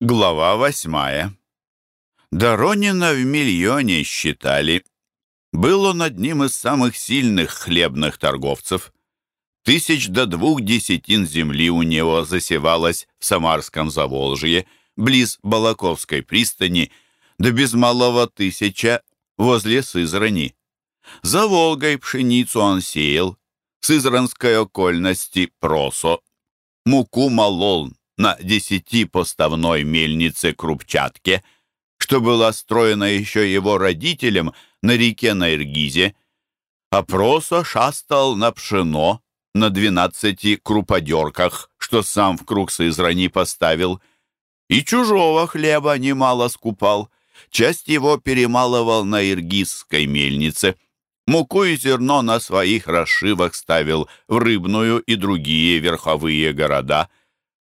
Глава восьмая. Доронина в миллионе считали. Был он одним из самых сильных хлебных торговцев. Тысяч до двух десятин земли у него засевалось в Самарском Заволжье, близ Балаковской пристани, до без малого тысяча возле Сызрани. За Волгой пшеницу он сеял, Сызранской окольности просо, муку молол на десятипоставной мельнице-крупчатке, что была строена еще его родителям на реке Наиргизе, а просо шастал на пшено на двенадцати круподерках, что сам в круг Сызрани поставил, и чужого хлеба немало скупал, часть его перемалывал на иргизской мельнице, муку и зерно на своих расшивах ставил в Рыбную и другие верховые города —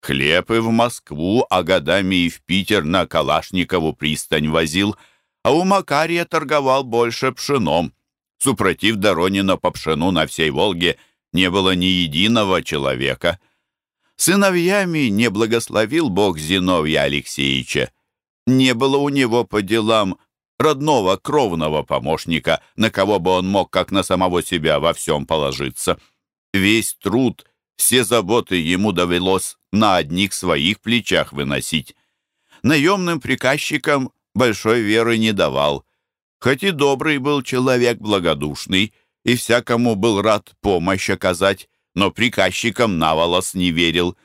Хлеб и в Москву, а годами и в Питер на Калашникову пристань возил, а у Макария торговал больше пшеном. Супротив Доронина по пшену на всей Волге не было ни единого человека. Сыновьями не благословил Бог Зиновья Алексеевича. Не было у него по делам родного кровного помощника, на кого бы он мог, как на самого себя, во всем положиться. Весь труд — все заботы ему довелось на одних своих плечах выносить. Наемным приказчикам большой веры не давал. Хоть и добрый был человек благодушный, и всякому был рад помощь оказать, но приказчикам на волос не верил.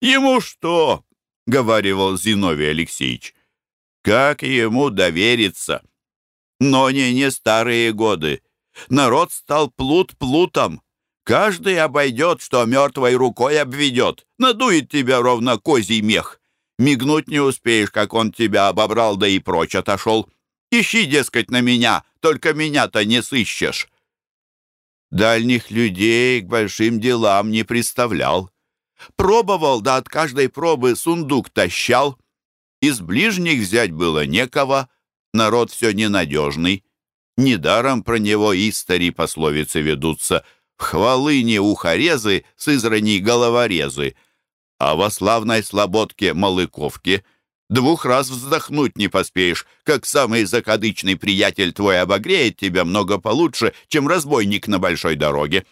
«Ему что?» — говаривал Зиновий Алексеевич. «Как ему довериться?» Но не не старые годы. Народ стал плут плутом. Каждый обойдет, что мертвой рукой обведет. Надует тебя ровно козий мех. Мигнуть не успеешь, как он тебя обобрал, да и прочь отошел. Ищи, дескать, на меня, только меня-то не сыщешь. Дальних людей к большим делам не представлял. Пробовал, да от каждой пробы сундук тащал. Из ближних взять было некого, народ все ненадежный. Недаром про него истори пословицы ведутся — хвалыне ухорезы, сызрани головорезы, а во славной слободке Малыковке двух раз вздохнуть не поспеешь, как самый закадычный приятель твой обогреет тебя много получше, чем разбойник на большой дороге.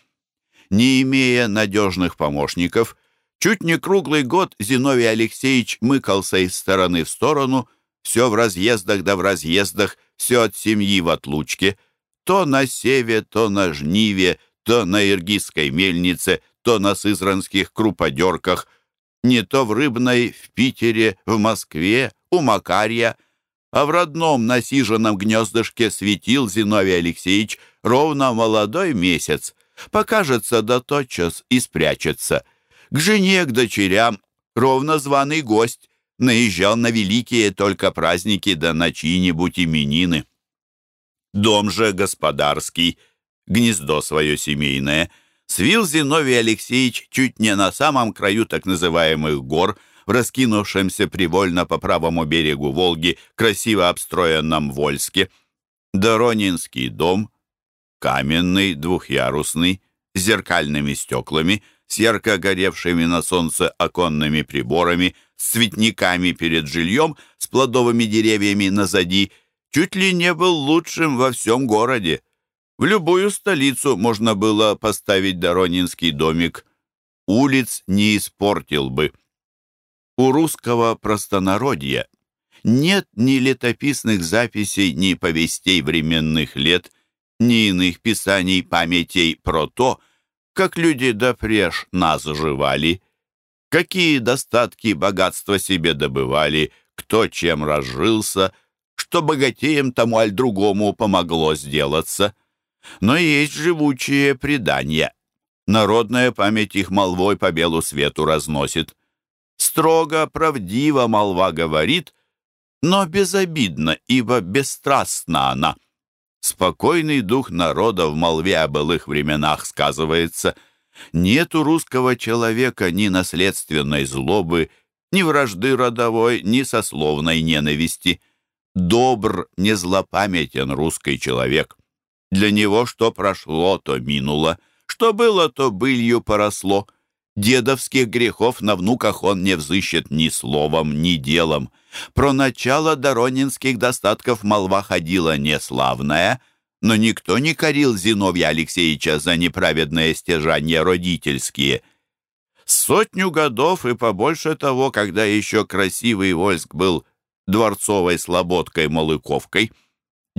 Не имея надежных помощников, чуть не круглый год Зиновий Алексеевич мыкался из стороны в сторону, все в разъездах да в разъездах, все от семьи в отлучке, то на севе, то на жниве, то на Иргизской мельнице, то на Сызранских круподерках, не то в Рыбной, в Питере, в Москве, у Макарья, а в родном насиженном гнездышке светил Зиновий Алексеевич ровно молодой месяц, покажется да тотчас и спрячется. К жене, к дочерям, ровно званый гость, наезжал на великие только праздники да на чьи-нибудь именины. Дом же господарский гнездо свое семейное, свил Зиновий Алексеевич чуть не на самом краю так называемых гор, в раскинувшемся привольно по правому берегу Волги, красиво обстроенном Вольске. Доронинский дом, каменный, двухъярусный, с зеркальными стеклами, с ярко горевшими на солнце оконными приборами, с цветниками перед жильем, с плодовыми деревьями назади, чуть ли не был лучшим во всем городе. В любую столицу можно было поставить Доронинский домик. Улиц не испортил бы. У русского простонародья нет ни летописных записей, ни повестей временных лет, ни иных писаний памятей про то, как люди допреж нас жевали, какие достатки богатства себе добывали, кто чем разжился, что богатеем тому аль другому помогло сделаться — но есть живучие предания. Народная память их молвой по белу свету разносит. Строго, правдиво молва говорит, но безобидно, ибо бесстрастна она. Спокойный дух народа в молве о былых временах сказывается. Нет у русского человека ни наследственной злобы, ни вражды родовой, ни сословной ненависти. Добр, не злопамятен русский человек. Для него что прошло, то минуло, что было, то былью поросло. Дедовских грехов на внуках он не взыщет ни словом, ни делом. Про начало доронинских достатков молва ходила неславная, но никто не корил Зиновья Алексеевича за неправедное стяжание родительские. Сотню годов и побольше того, когда еще красивый Вольск был дворцовой слободкой-молыковкой,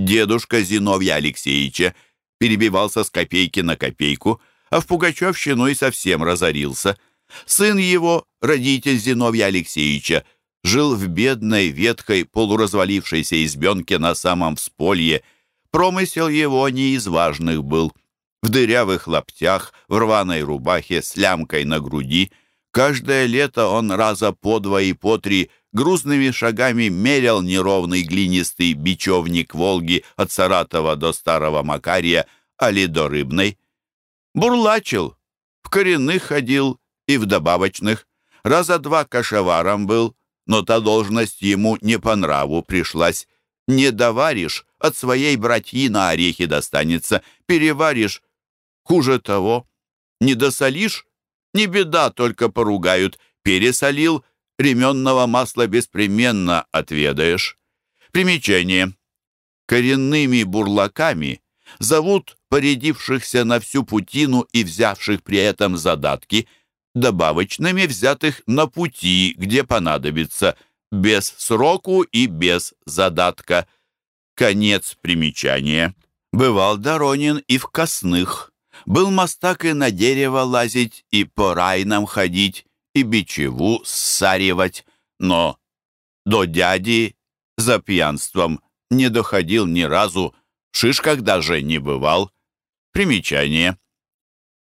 дедушка Зиновья Алексеевича перебивался с копейки на копейку, а в Пугачевщину и совсем разорился. Сын его, родитель Зиновья Алексеевича, жил в бедной, ветхой, полуразвалившейся избенке на самом всполье. Промысел его не из важных был. В дырявых лаптях, в рваной рубахе, с лямкой на груди. Каждое лето он раза по два и по три грузными шагами мерял неровный глинистый бечевник Волги от Саратова до Старого Макария, али до Рыбной. Бурлачил, в коренных ходил и в добавочных. Раза два кошеваром был, но та должность ему не по нраву пришлась. Не доваришь, от своей братьи на орехи достанется, переваришь. Хуже того, не досолишь, не беда, только поругают. Пересолил, ременного масла беспременно отведаешь. Примечание. Коренными бурлаками зовут порядившихся на всю путину и взявших при этом задатки, добавочными взятых на пути, где понадобится, без сроку и без задатка. Конец примечания. Бывал Доронин и в косных. Был мастак и на дерево лазить, и по райнам ходить, и бичеву ссаривать, но до дяди за пьянством не доходил ни разу, в шишках даже не бывал. Примечание.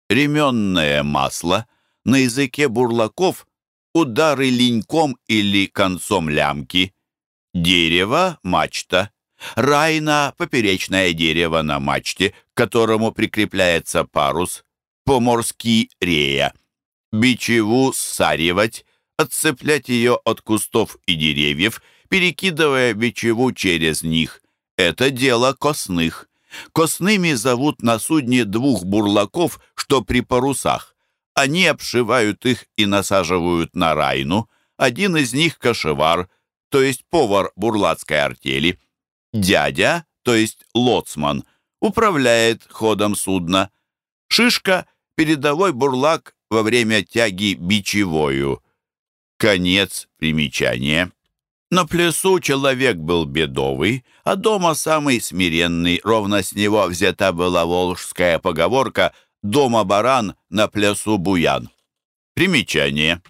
Ременное масло на языке бурлаков удары линьком или концом лямки. Дерево — мачта. Райна — поперечное дерево на мачте, к которому прикрепляется парус. По-морски рея бичеву саривать, отцеплять ее от кустов и деревьев, перекидывая бичеву через них. Это дело косных. Косными зовут на судне двух бурлаков, что при парусах. Они обшивают их и насаживают на райну. Один из них — кошевар, то есть повар бурлацкой артели. Дядя, то есть лоцман, управляет ходом судна. Шишка — передовой бурлак во время тяги бичевою. Конец примечания. На плясу человек был бедовый, а дома самый смиренный. Ровно с него взята была волжская поговорка «Дома баран, на плясу буян». Примечание.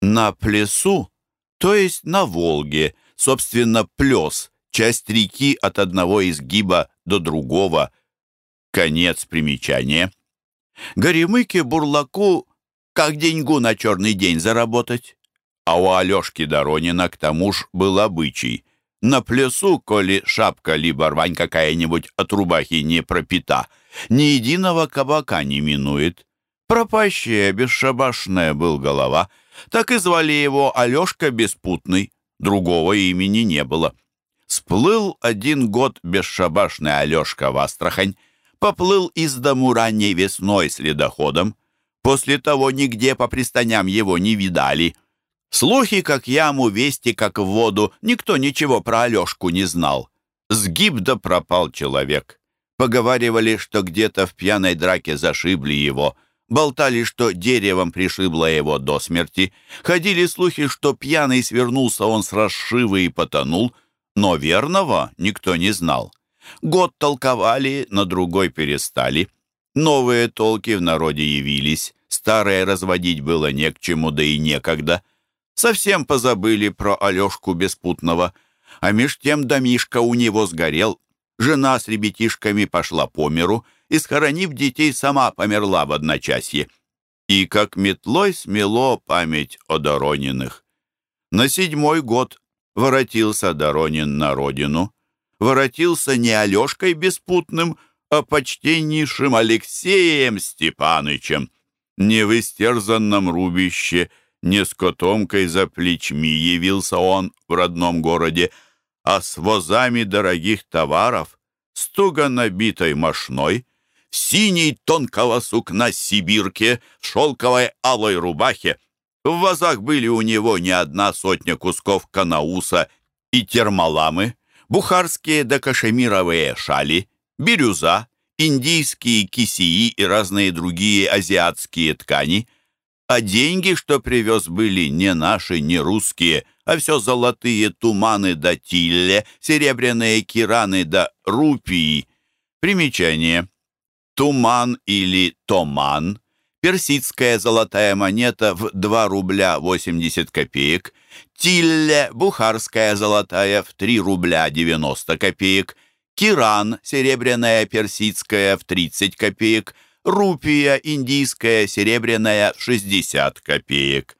На плясу, то есть на Волге, собственно, плес, часть реки от одного изгиба до другого. Конец примечания. Горемыке-бурлаку как деньгу на черный день заработать. А у Алешки Доронина к тому ж был обычай. На плесу, коли шапка либо рвань какая-нибудь от рубахи не пропита, ни единого кабака не минует. Пропащая, бесшабашная был голова. Так и звали его Алешка Беспутный. Другого имени не было. Сплыл один год бесшабашный Алешка в Астрахань, поплыл из дому ранней весной следоходом. После того нигде по пристаням его не видали. Слухи, как яму, вести, как в воду, никто ничего про Алешку не знал. Сгиб да пропал человек. Поговаривали, что где-то в пьяной драке зашибли его. Болтали, что деревом пришибло его до смерти. Ходили слухи, что пьяный свернулся он с расшивы и потонул. Но верного никто не знал. Год толковали, на другой перестали. Новые толки в народе явились, старые разводить было не к чему, да и некогда. Совсем позабыли про Алешку Беспутного, а меж тем домишка у него сгорел. Жена с ребятишками пошла по миру и, схоронив детей, сама померла в одночасье. И как метлой смело память о Дорониных. На седьмой год воротился Доронин на родину воротился не Алешкой Беспутным, а почтеннейшим Алексеем Степанычем. Не в истерзанном рубище, не с котомкой за плечми явился он в родном городе, а с возами дорогих товаров, с туго набитой мошной, синей тонкого сукна сибирке, в шелковой алой рубахе. В вазах были у него не одна сотня кусков канауса и термаламы, бухарские да кашемировые шали, бирюза, индийские кисии и разные другие азиатские ткани. А деньги, что привез, были не наши, не русские, а все золотые туманы да тилле, серебряные кираны да рупии. Примечание. Туман или томан – персидская золотая монета в 2 рубля 80 копеек, тилле – бухарская золотая в 3 рубля 90 копеек, киран – серебряная персидская в 30 копеек, рупия индийская серебряная в 60 копеек.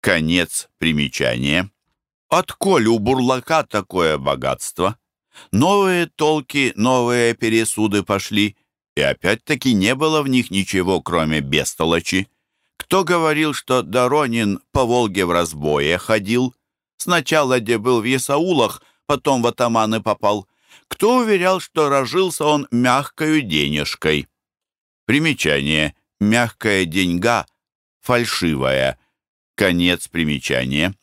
Конец примечания. Отколь у бурлака такое богатство? Новые толки, новые пересуды пошли, и опять-таки не было в них ничего, кроме бестолочи. Кто говорил, что Доронин по Волге в разбое ходил? Сначала, где был в Есаулах, потом в атаманы попал. Кто уверял, что рожился он мягкою денежкой? Примечание. Мягкая деньга, фальшивая. Конец примечания.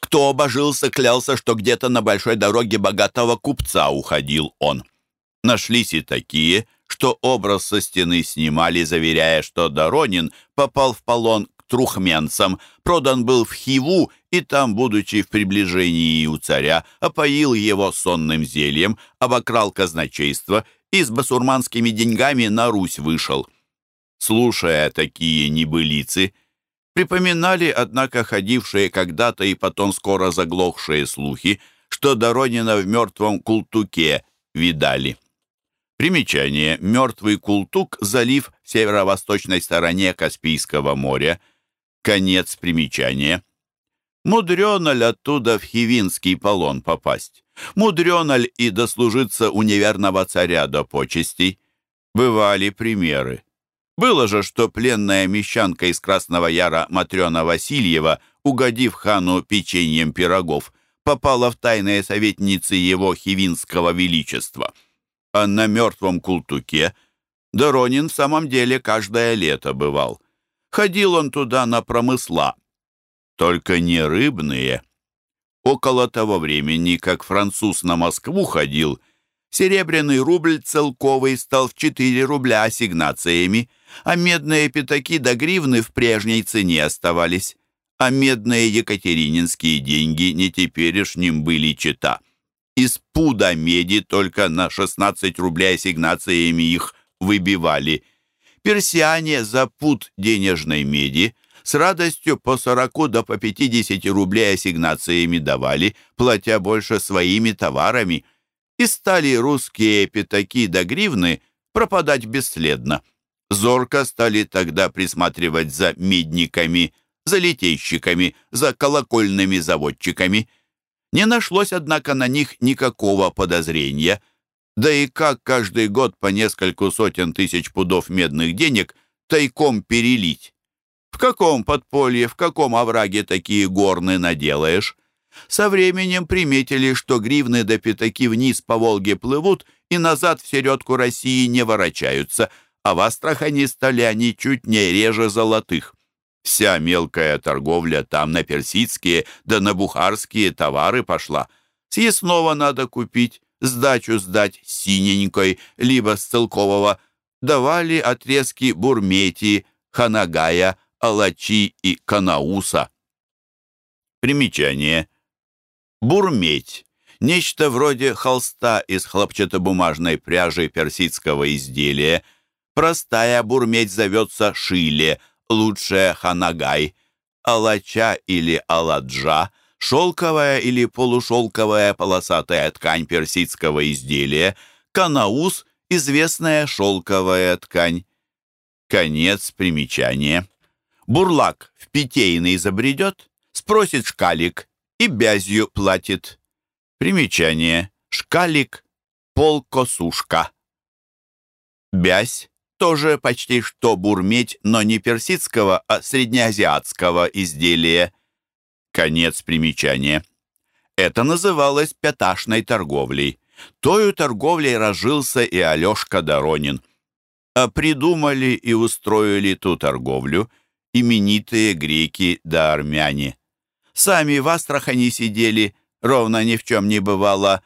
Кто обожился, клялся, что где-то на большой дороге богатого купца уходил он. Нашлись и такие, что образ со стены снимали, заверяя, что Доронин попал в полон к трухменцам, продан был в Хиву и там, будучи в приближении у царя, опоил его сонным зельем, обокрал казначейство и с басурманскими деньгами на Русь вышел. Слушая такие небылицы, Припоминали, однако, ходившие когда-то и потом скоро заглохшие слухи, что Доронина в мертвом Култуке видали. Примечание. Мертвый Култук – залив в северо-восточной стороне Каспийского моря. Конец примечания. Мудрено ли оттуда в Хивинский полон попасть? Мудрено ли и дослужиться у неверного царя до почестей? Бывали примеры. Было же, что пленная мещанка из Красного Яра Матрена Васильева, угодив хану печеньем пирогов, попала в тайные советницы его хивинского величества. А на мертвом култуке Доронин в самом деле каждое лето бывал. Ходил он туда на промысла, только не рыбные. Около того времени, как француз на Москву ходил, серебряный рубль целковый стал в 4 рубля ассигнациями, а медные пятаки до гривны в прежней цене оставались, а медные екатерининские деньги не теперешним были чета. Из пуда меди только на 16 рублей ассигнациями их выбивали. Персиане за пуд денежной меди с радостью по 40 до по 50 рублей ассигнациями давали, платя больше своими товарами. И стали русские пятаки до гривны пропадать бесследно. Зорко стали тогда присматривать за медниками, за литейщиками, за колокольными заводчиками. Не нашлось, однако, на них никакого подозрения. Да и как каждый год по нескольку сотен тысяч пудов медных денег тайком перелить? В каком подполье, в каком овраге такие горны наделаешь? Со временем приметили, что гривны до пятаки вниз по Волге плывут и назад в середку России не ворочаются – а в Астрахани стали они чуть не реже золотых. Вся мелкая торговля там на персидские да на бухарские товары пошла. Съестного надо купить, сдачу сдать синенькой, либо с целкового. Давали отрезки бурмети, ханагая, алачи и канауса. Примечание. Бурметь. Нечто вроде холста из хлопчатобумажной пряжи персидского изделия – Простая бурмедь зовется шиле, лучшая ханагай, алача или аладжа, шелковая или полушелковая полосатая ткань персидского изделия, канаус – известная шелковая ткань. Конец примечания. Бурлак в питейный забредет, спросит шкалик и бязью платит. Примечание. Шкалик – полкосушка. Бязь тоже почти что бурметь, но не персидского, а среднеазиатского изделия. Конец примечания. Это называлось пяташной торговлей. Тою торговлей разжился и Алешка Доронин. а придумали и устроили ту торговлю именитые греки да армяне. Сами в Астрахани сидели, ровно ни в чем не бывало,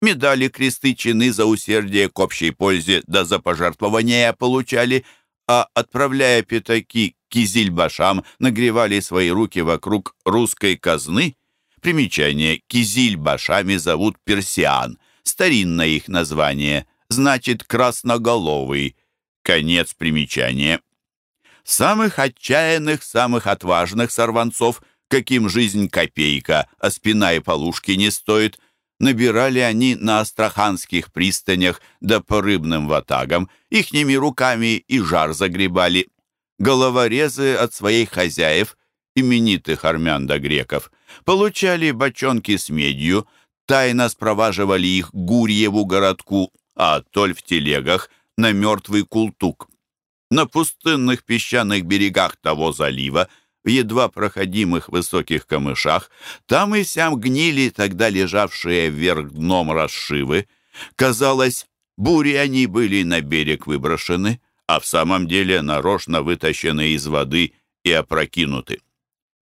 медали, кресты, чины за усердие к общей пользе да за пожертвования получали, а, отправляя пятаки кизильбашам, нагревали свои руки вокруг русской казны. Примечание «кизильбашами» зовут персиан, старинное их название, значит «красноголовый». Конец примечания. Самых отчаянных, самых отважных сорванцов, каким жизнь копейка, а спина и полушки не стоит – набирали они на астраханских пристанях да по рыбным ватагам, ихними руками и жар загребали. Головорезы от своих хозяев, именитых армян да греков, получали бочонки с медью, тайно спроваживали их Гурьеву городку, а оттоль в телегах на мертвый култук. На пустынных песчаных берегах того залива в едва проходимых высоких камышах, там и сям гнили тогда лежавшие вверх дном расшивы. Казалось, бури они были на берег выброшены, а в самом деле нарочно вытащены из воды и опрокинуты.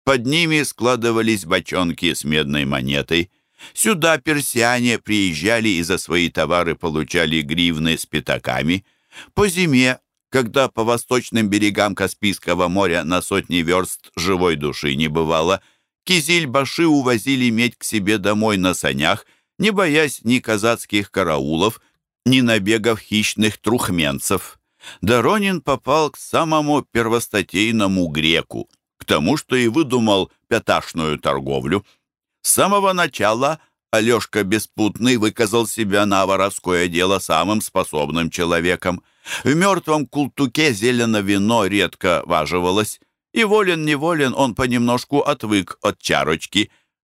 Под ними складывались бочонки с медной монетой. Сюда персиане приезжали и за свои товары получали гривны с пятаками. По зиме когда по восточным берегам Каспийского моря на сотни верст живой души не бывало, кизиль-баши увозили медь к себе домой на санях, не боясь ни казацких караулов, ни набегов хищных трухменцев. Доронин попал к самому первостатейному греку, к тому, что и выдумал пяташную торговлю. С самого начала Алешка Беспутный выказал себя на воровское дело самым способным человеком. В мертвом култуке зелено вино редко важивалось, и волен-неволен он понемножку отвык от чарочки,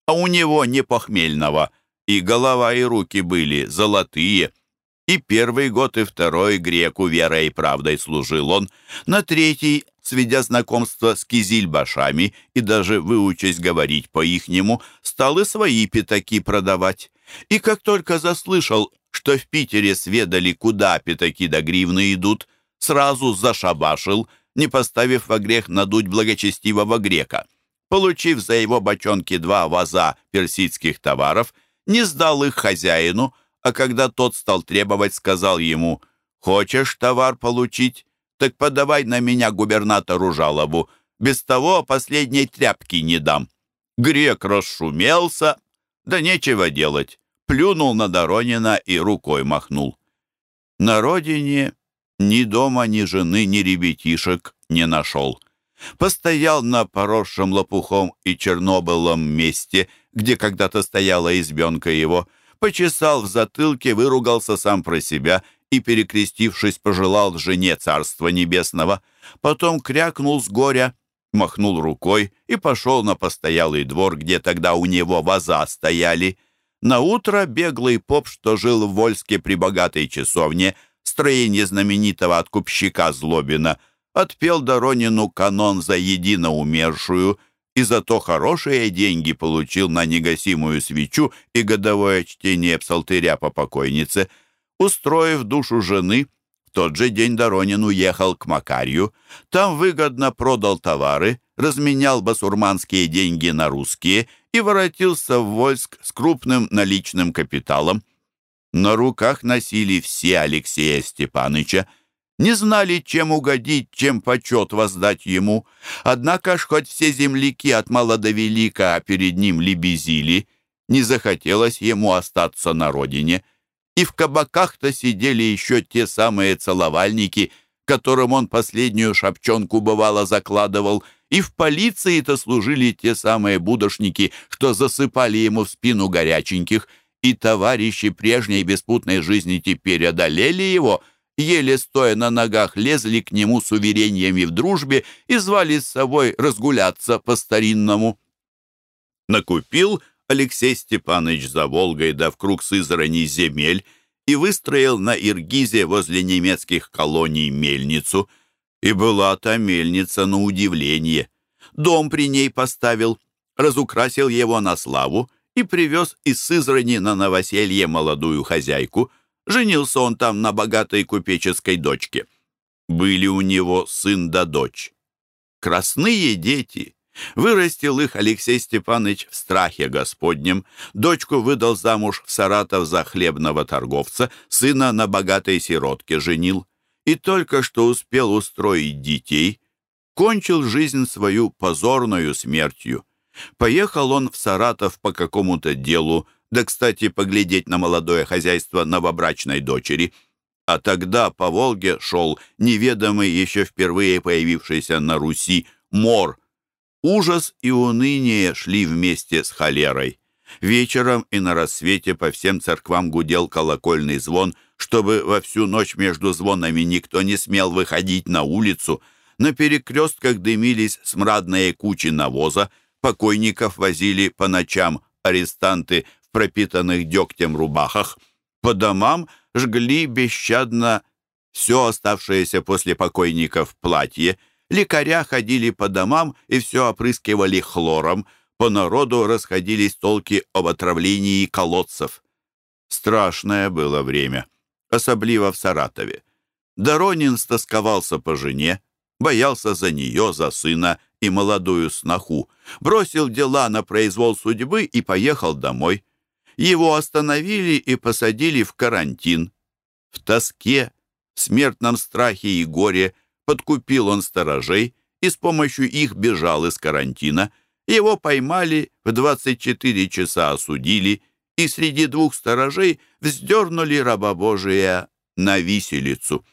а у него не похмельного, и голова и руки были золотые. И первый год, и второй греку верой и правдой служил он, на третий сведя знакомство с кизильбашами и даже выучась говорить по-ихнему, стал и свои пятаки продавать. И как только заслышал, что в Питере сведали, куда пятаки до гривны идут, сразу зашабашил, не поставив во грех надуть благочестивого грека. Получив за его бочонки два ваза персидских товаров, не сдал их хозяину, а когда тот стал требовать, сказал ему «Хочешь товар получить? так подавай на меня губернатору жалобу. Без того последней тряпки не дам». Грек расшумелся, да нечего делать. Плюнул на Доронина и рукой махнул. На родине ни дома, ни жены, ни ребятишек не нашел. Постоял на поросшем лопухом и чернобылом месте, где когда-то стояла избенка его, почесал в затылке, выругался сам про себя и, перекрестившись, пожелал жене Царства Небесного. Потом крякнул с горя, махнул рукой и пошел на постоялый двор, где тогда у него ваза стояли. На утро беглый поп, что жил в Вольске при богатой часовне, строение знаменитого откупщика Злобина, отпел Доронину канон за едино умершую и зато хорошие деньги получил на негасимую свечу и годовое чтение псалтыря по покойнице — Устроив душу жены, в тот же день Доронин уехал к Макарью. Там выгодно продал товары, разменял басурманские деньги на русские и воротился в Вольск с крупным наличным капиталом. На руках носили все Алексея Степаныча, не знали, чем угодить, чем почет воздать ему. Однако ж хоть все земляки от мала до велика перед ним лебезили, не захотелось ему остаться на родине — и в кабаках-то сидели еще те самые целовальники, которым он последнюю шапчонку бывало закладывал, и в полиции-то служили те самые будошники, что засыпали ему в спину горяченьких, и товарищи прежней беспутной жизни теперь одолели его, еле стоя на ногах лезли к нему с уверениями в дружбе и звали с собой разгуляться по-старинному. Накупил Алексей Степанович за Волгой да в круг Сызрани земель и выстроил на Иргизе возле немецких колоний мельницу. И была та мельница на удивление. Дом при ней поставил, разукрасил его на славу и привез из Сызрани на новоселье молодую хозяйку. Женился он там на богатой купеческой дочке. Были у него сын да дочь. Красные дети. Вырастил их Алексей Степанович в страхе Господнем. Дочку выдал замуж в Саратов за хлебного торговца, сына на богатой сиротке женил. И только что успел устроить детей, кончил жизнь свою позорную смертью. Поехал он в Саратов по какому-то делу, да, кстати, поглядеть на молодое хозяйство новобрачной дочери. А тогда по Волге шел неведомый, еще впервые появившийся на Руси, мор. Ужас и уныние шли вместе с холерой. Вечером и на рассвете по всем церквам гудел колокольный звон, чтобы во всю ночь между звонами никто не смел выходить на улицу. На перекрестках дымились смрадные кучи навоза, покойников возили по ночам арестанты в пропитанных дегтем рубахах. По домам жгли бесщадно все оставшееся после покойников платье. Лекаря ходили по домам и все опрыскивали хлором. По народу расходились толки об отравлении колодцев. Страшное было время, особливо в Саратове. Доронин стосковался по жене, боялся за нее, за сына и молодую сноху, бросил дела на произвол судьбы и поехал домой. Его остановили и посадили в карантин. В тоске, в смертном страхе и горе подкупил он сторожей и с помощью их бежал из карантина. Его поймали, в 24 часа осудили и среди двух сторожей вздернули раба Божия на виселицу.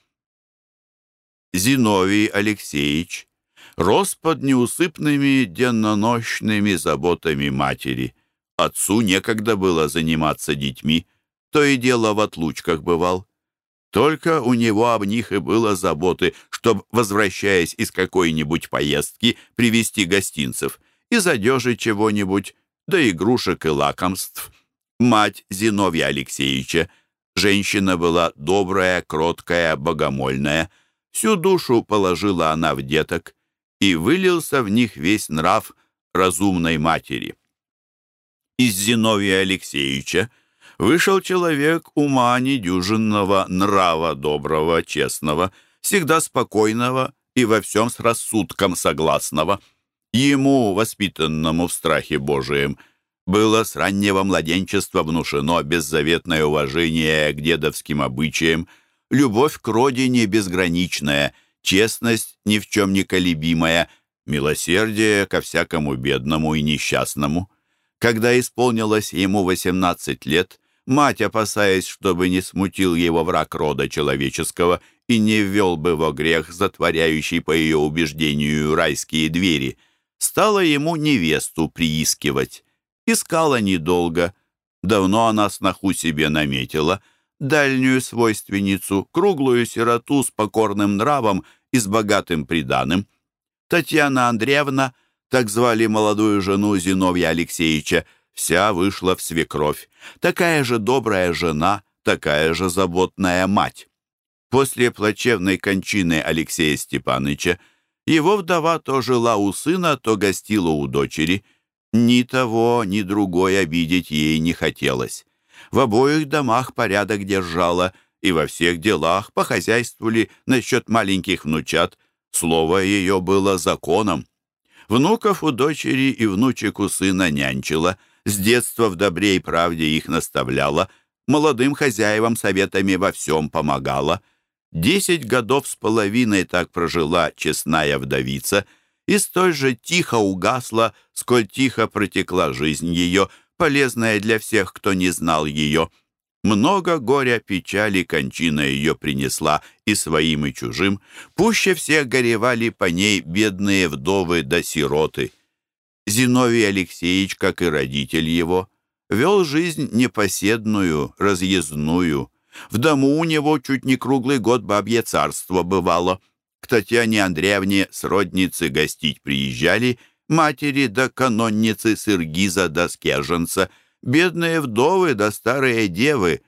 Зиновий Алексеевич рос под неусыпными деннонощными заботами матери – Отцу некогда было заниматься детьми, то и дело в отлучках бывал. Только у него об них и было заботы, чтобы, возвращаясь из какой-нибудь поездки, привезти гостинцев, из одежи чего-нибудь, да игрушек и лакомств. Мать Зиновья Алексеевича, женщина была добрая, кроткая, богомольная. Всю душу положила она в деток, и вылился в них весь нрав разумной матери из Зиновия Алексеевича вышел человек ума недюжинного, нрава доброго, честного, всегда спокойного и во всем с рассудком согласного. Ему, воспитанному в страхе Божием, было с раннего младенчества внушено беззаветное уважение к дедовским обычаям, любовь к родине безграничная, честность ни в чем не колебимая, милосердие ко всякому бедному и несчастному. Когда исполнилось ему 18 лет, мать, опасаясь, чтобы не смутил его враг рода человеческого и не ввел бы во грех, затворяющий по ее убеждению райские двери, стала ему невесту приискивать. Искала недолго. Давно она сноху себе наметила, дальнюю свойственницу, круглую сироту с покорным нравом и с богатым приданым. Татьяна Андреевна — так звали молодую жену Зиновья Алексеевича, вся вышла в свекровь. Такая же добрая жена, такая же заботная мать. После плачевной кончины Алексея Степановича его вдова то жила у сына, то гостила у дочери. Ни того, ни другой обидеть ей не хотелось. В обоих домах порядок держала, и во всех делах по хозяйству ли насчет маленьких внучат. Слово ее было законом. Внуков у дочери и внучек у сына нянчила, с детства в добре и правде их наставляла, молодым хозяевам советами во всем помогала. Десять годов с половиной так прожила честная вдовица, и столь же тихо угасла, сколь тихо протекла жизнь ее, полезная для всех, кто не знал ее. Много горя, печали кончина ее принесла и своим, и чужим. Пуще всех горевали по ней бедные вдовы да сироты. Зиновий Алексеевич, как и родитель его, вел жизнь непоседную, разъездную. В дому у него чуть не круглый год бабье царство бывало. К Татьяне Андреевне сродницы гостить приезжали, матери да канонницы Сыргиза да Скерженца — Бедные вдовы да старые девы.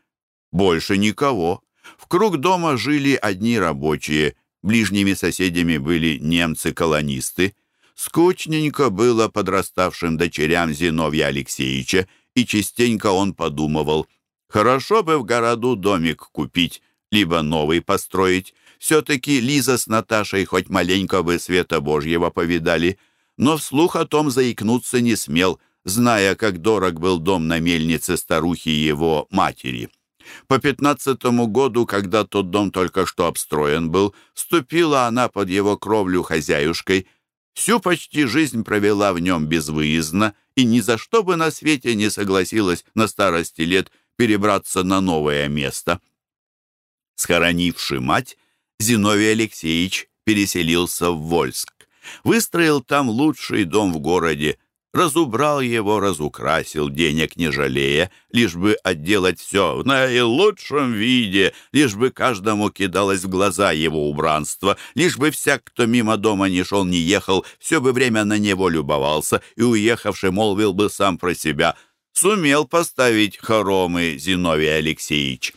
Больше никого. В круг дома жили одни рабочие. Ближними соседями были немцы-колонисты. Скучненько было подраставшим дочерям Зиновья Алексеевича, и частенько он подумывал, хорошо бы в городу домик купить, либо новый построить. Все-таки Лиза с Наташей хоть маленько бы света Божьего повидали, но вслух о том заикнуться не смел, зная, как дорог был дом на мельнице старухи его матери. По пятнадцатому году, когда тот дом только что обстроен был, вступила она под его кровлю хозяюшкой, всю почти жизнь провела в нем безвыездно и ни за что бы на свете не согласилась на старости лет перебраться на новое место. Схоронивший мать, Зиновий Алексеевич переселился в Вольск. Выстроил там лучший дом в городе, разубрал его, разукрасил, денег не жалея, лишь бы отделать все в наилучшем виде, лишь бы каждому кидалось в глаза его убранство, лишь бы всяк, кто мимо дома не шел, не ехал, все бы время на него любовался и, уехавший, молвил бы сам про себя, сумел поставить хоромы Зиновий Алексеевич.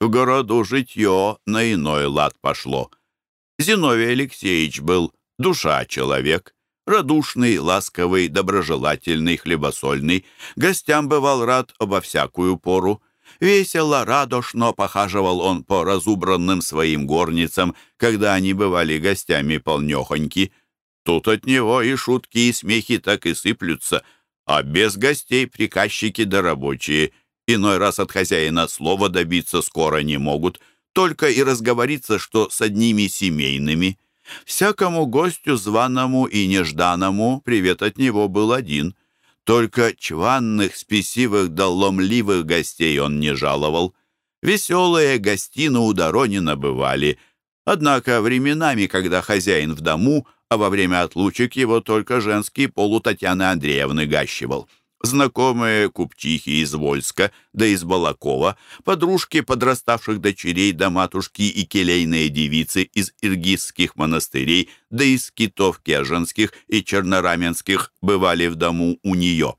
В городу житье на иной лад пошло. Зиновий Алексеевич был душа человек, радушный, ласковый, доброжелательный, хлебосольный, гостям бывал рад обо всякую пору. Весело, радошно похаживал он по разубранным своим горницам, когда они бывали гостями полнехоньки. Тут от него и шутки, и смехи так и сыплются, а без гостей приказчики да рабочие иной раз от хозяина слова добиться скоро не могут, только и разговориться, что с одними семейными. Всякому гостю, званому и нежданному, привет от него был один. Только чванных, спесивых да ломливых гостей он не жаловал. Веселые гостины у Доронина бывали. Однако временами, когда хозяин в дому, а во время отлучек его только женский полу Татьяны Андреевны гащивал знакомые купчихи из Вольска, да из Балакова, подружки подраставших дочерей да матушки и келейные девицы из иргизских монастырей, да из китов кеженских и чернораменских бывали в дому у нее.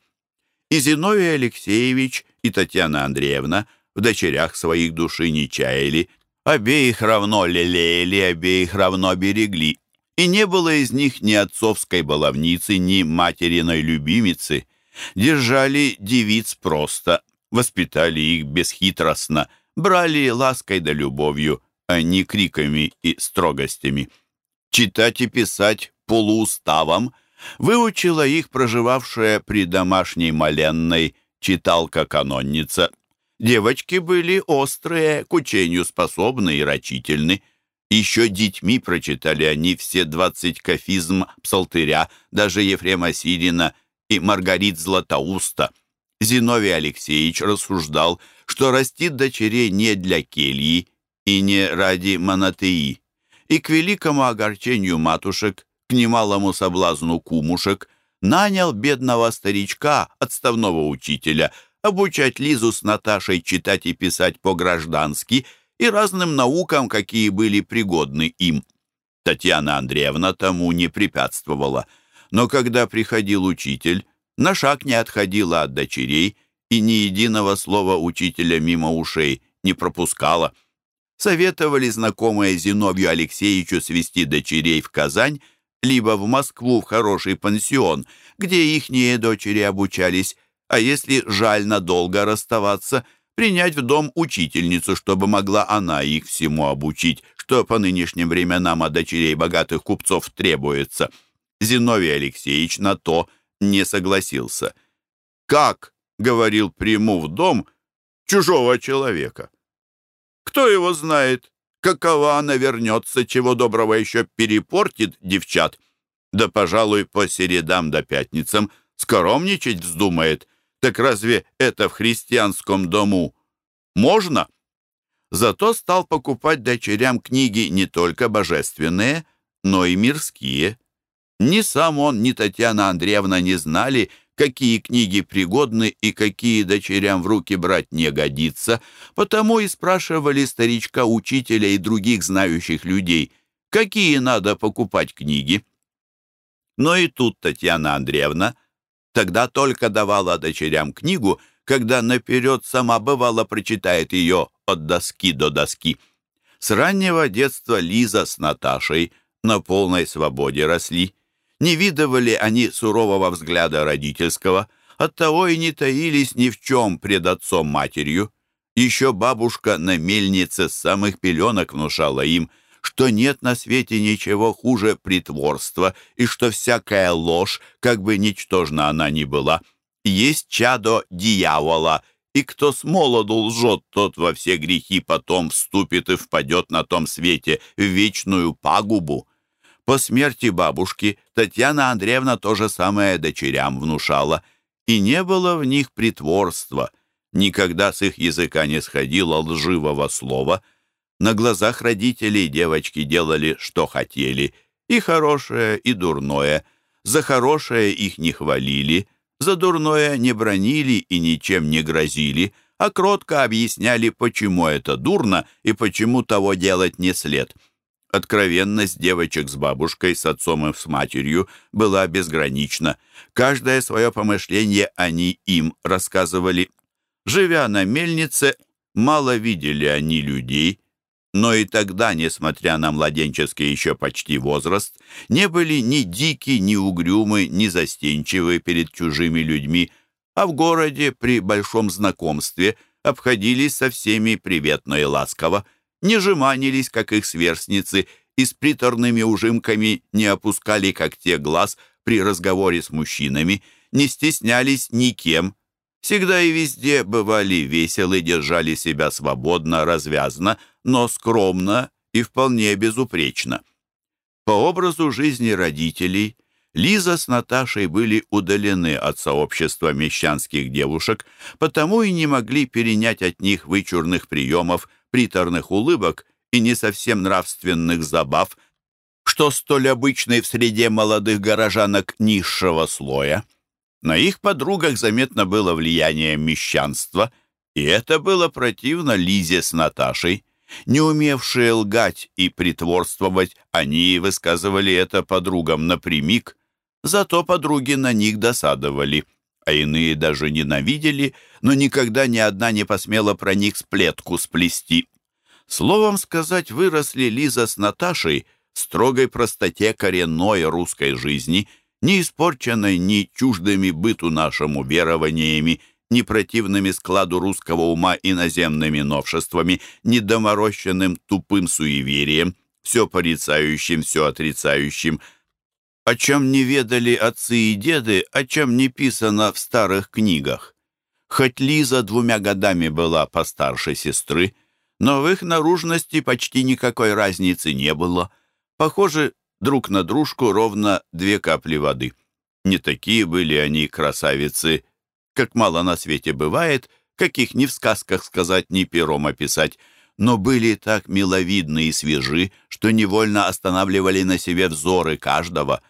И Зиновий Алексеевич, и Татьяна Андреевна в дочерях своих души не чаяли, обеих равно лелеяли, обеих равно берегли, и не было из них ни отцовской баловницы, ни материной любимицы — Держали девиц просто, воспитали их бесхитростно, брали лаской да любовью, а не криками и строгостями. Читать и писать полууставом выучила их проживавшая при домашней моленной читалка-канонница. Девочки были острые, к учению способны и рачительны. Еще детьми прочитали они все двадцать кафизм псалтыря, даже Ефрема Сирина — и Маргарит Златоуста. Зиновий Алексеевич рассуждал, что растит дочерей не для кельи и не ради монотеи. И к великому огорчению матушек, к немалому соблазну кумушек, нанял бедного старичка, отставного учителя, обучать Лизу с Наташей читать и писать по-граждански и разным наукам, какие были пригодны им. Татьяна Андреевна тому не препятствовала – но когда приходил учитель, на шаг не отходила от дочерей и ни единого слова учителя мимо ушей не пропускала. Советовали знакомые Зиновью Алексеевичу свести дочерей в Казань, либо в Москву в хороший пансион, где ихние дочери обучались, а если жаль надолго расставаться, принять в дом учительницу, чтобы могла она их всему обучить, что по нынешним временам от дочерей богатых купцов требуется – Зиновий Алексеевич на то не согласился. «Как, — говорил, — приму в дом чужого человека? Кто его знает, какова она вернется, чего доброго еще перепортит девчат? Да, пожалуй, по середам до пятницам скоромничать вздумает. Так разве это в христианском дому можно?» Зато стал покупать дочерям книги не только божественные, но и мирские. Ни сам он, ни Татьяна Андреевна не знали, какие книги пригодны и какие дочерям в руки брать не годится, потому и спрашивали старичка-учителя и других знающих людей, какие надо покупать книги. Но и тут Татьяна Андреевна тогда только давала дочерям книгу, когда наперед сама бывало прочитает ее от доски до доски. С раннего детства Лиза с Наташей на полной свободе росли. Не видывали они сурового взгляда родительского, оттого и не таились ни в чем пред отцом-матерью. Еще бабушка на мельнице с самых пеленок внушала им, что нет на свете ничего хуже притворства, и что всякая ложь, как бы ничтожна она ни была, есть чадо дьявола, и кто с молоду лжет, тот во все грехи потом вступит и впадет на том свете в вечную пагубу. По смерти бабушки Татьяна Андреевна то же самое дочерям внушала, и не было в них притворства, никогда с их языка не сходило лживого слова. На глазах родителей девочки делали, что хотели, и хорошее, и дурное. За хорошее их не хвалили — за дурное не бронили и ничем не грозили, а кротко объясняли, почему это дурно и почему того делать не след. Откровенность девочек с бабушкой, с отцом и с матерью была безгранична. Каждое свое помышление они им рассказывали. Живя на мельнице, мало видели они людей, но и тогда, несмотря на младенческий еще почти возраст, не были ни дики, ни угрюмы, ни застенчивы перед чужими людьми, а в городе при большом знакомстве обходились со всеми приветно и ласково, не жеманились, как их сверстницы, и с приторными ужимками не опускали, как те, глаз при разговоре с мужчинами, не стеснялись никем, всегда и везде бывали веселы, держали себя свободно, развязно, но скромно и вполне безупречно. По образу жизни родителей Лиза с Наташей были удалены от сообщества мещанских девушек, потому и не могли перенять от них вычурных приемов, приторных улыбок и не совсем нравственных забав, что столь обычный в среде молодых горожанок низшего слоя. На их подругах заметно было влияние мещанства, и это было противно Лизе с Наташей. Не умевшие лгать и притворствовать, они высказывали это подругам напрямик, зато подруги на них досадовали, а иные даже ненавидели, но никогда ни одна не посмела про них сплетку сплести. Словом сказать, выросли Лиза с Наташей в строгой простоте коренной русской жизни, не испорченной ни чуждыми быту нашему верованиями, ни противными складу русского ума иноземными новшествами, ни доморощенным тупым суеверием, все порицающим, все отрицающим, о чем не ведали отцы и деды, о чем не писано в старых книгах. Хоть Лиза двумя годами была постарше сестры, но в их наружности почти никакой разницы не было. Похоже, друг на дружку ровно две капли воды. Не такие были они красавицы как мало на свете бывает, каких ни в сказках сказать, ни пером описать, но были так миловидны и свежи, что невольно останавливали на себе взоры каждого.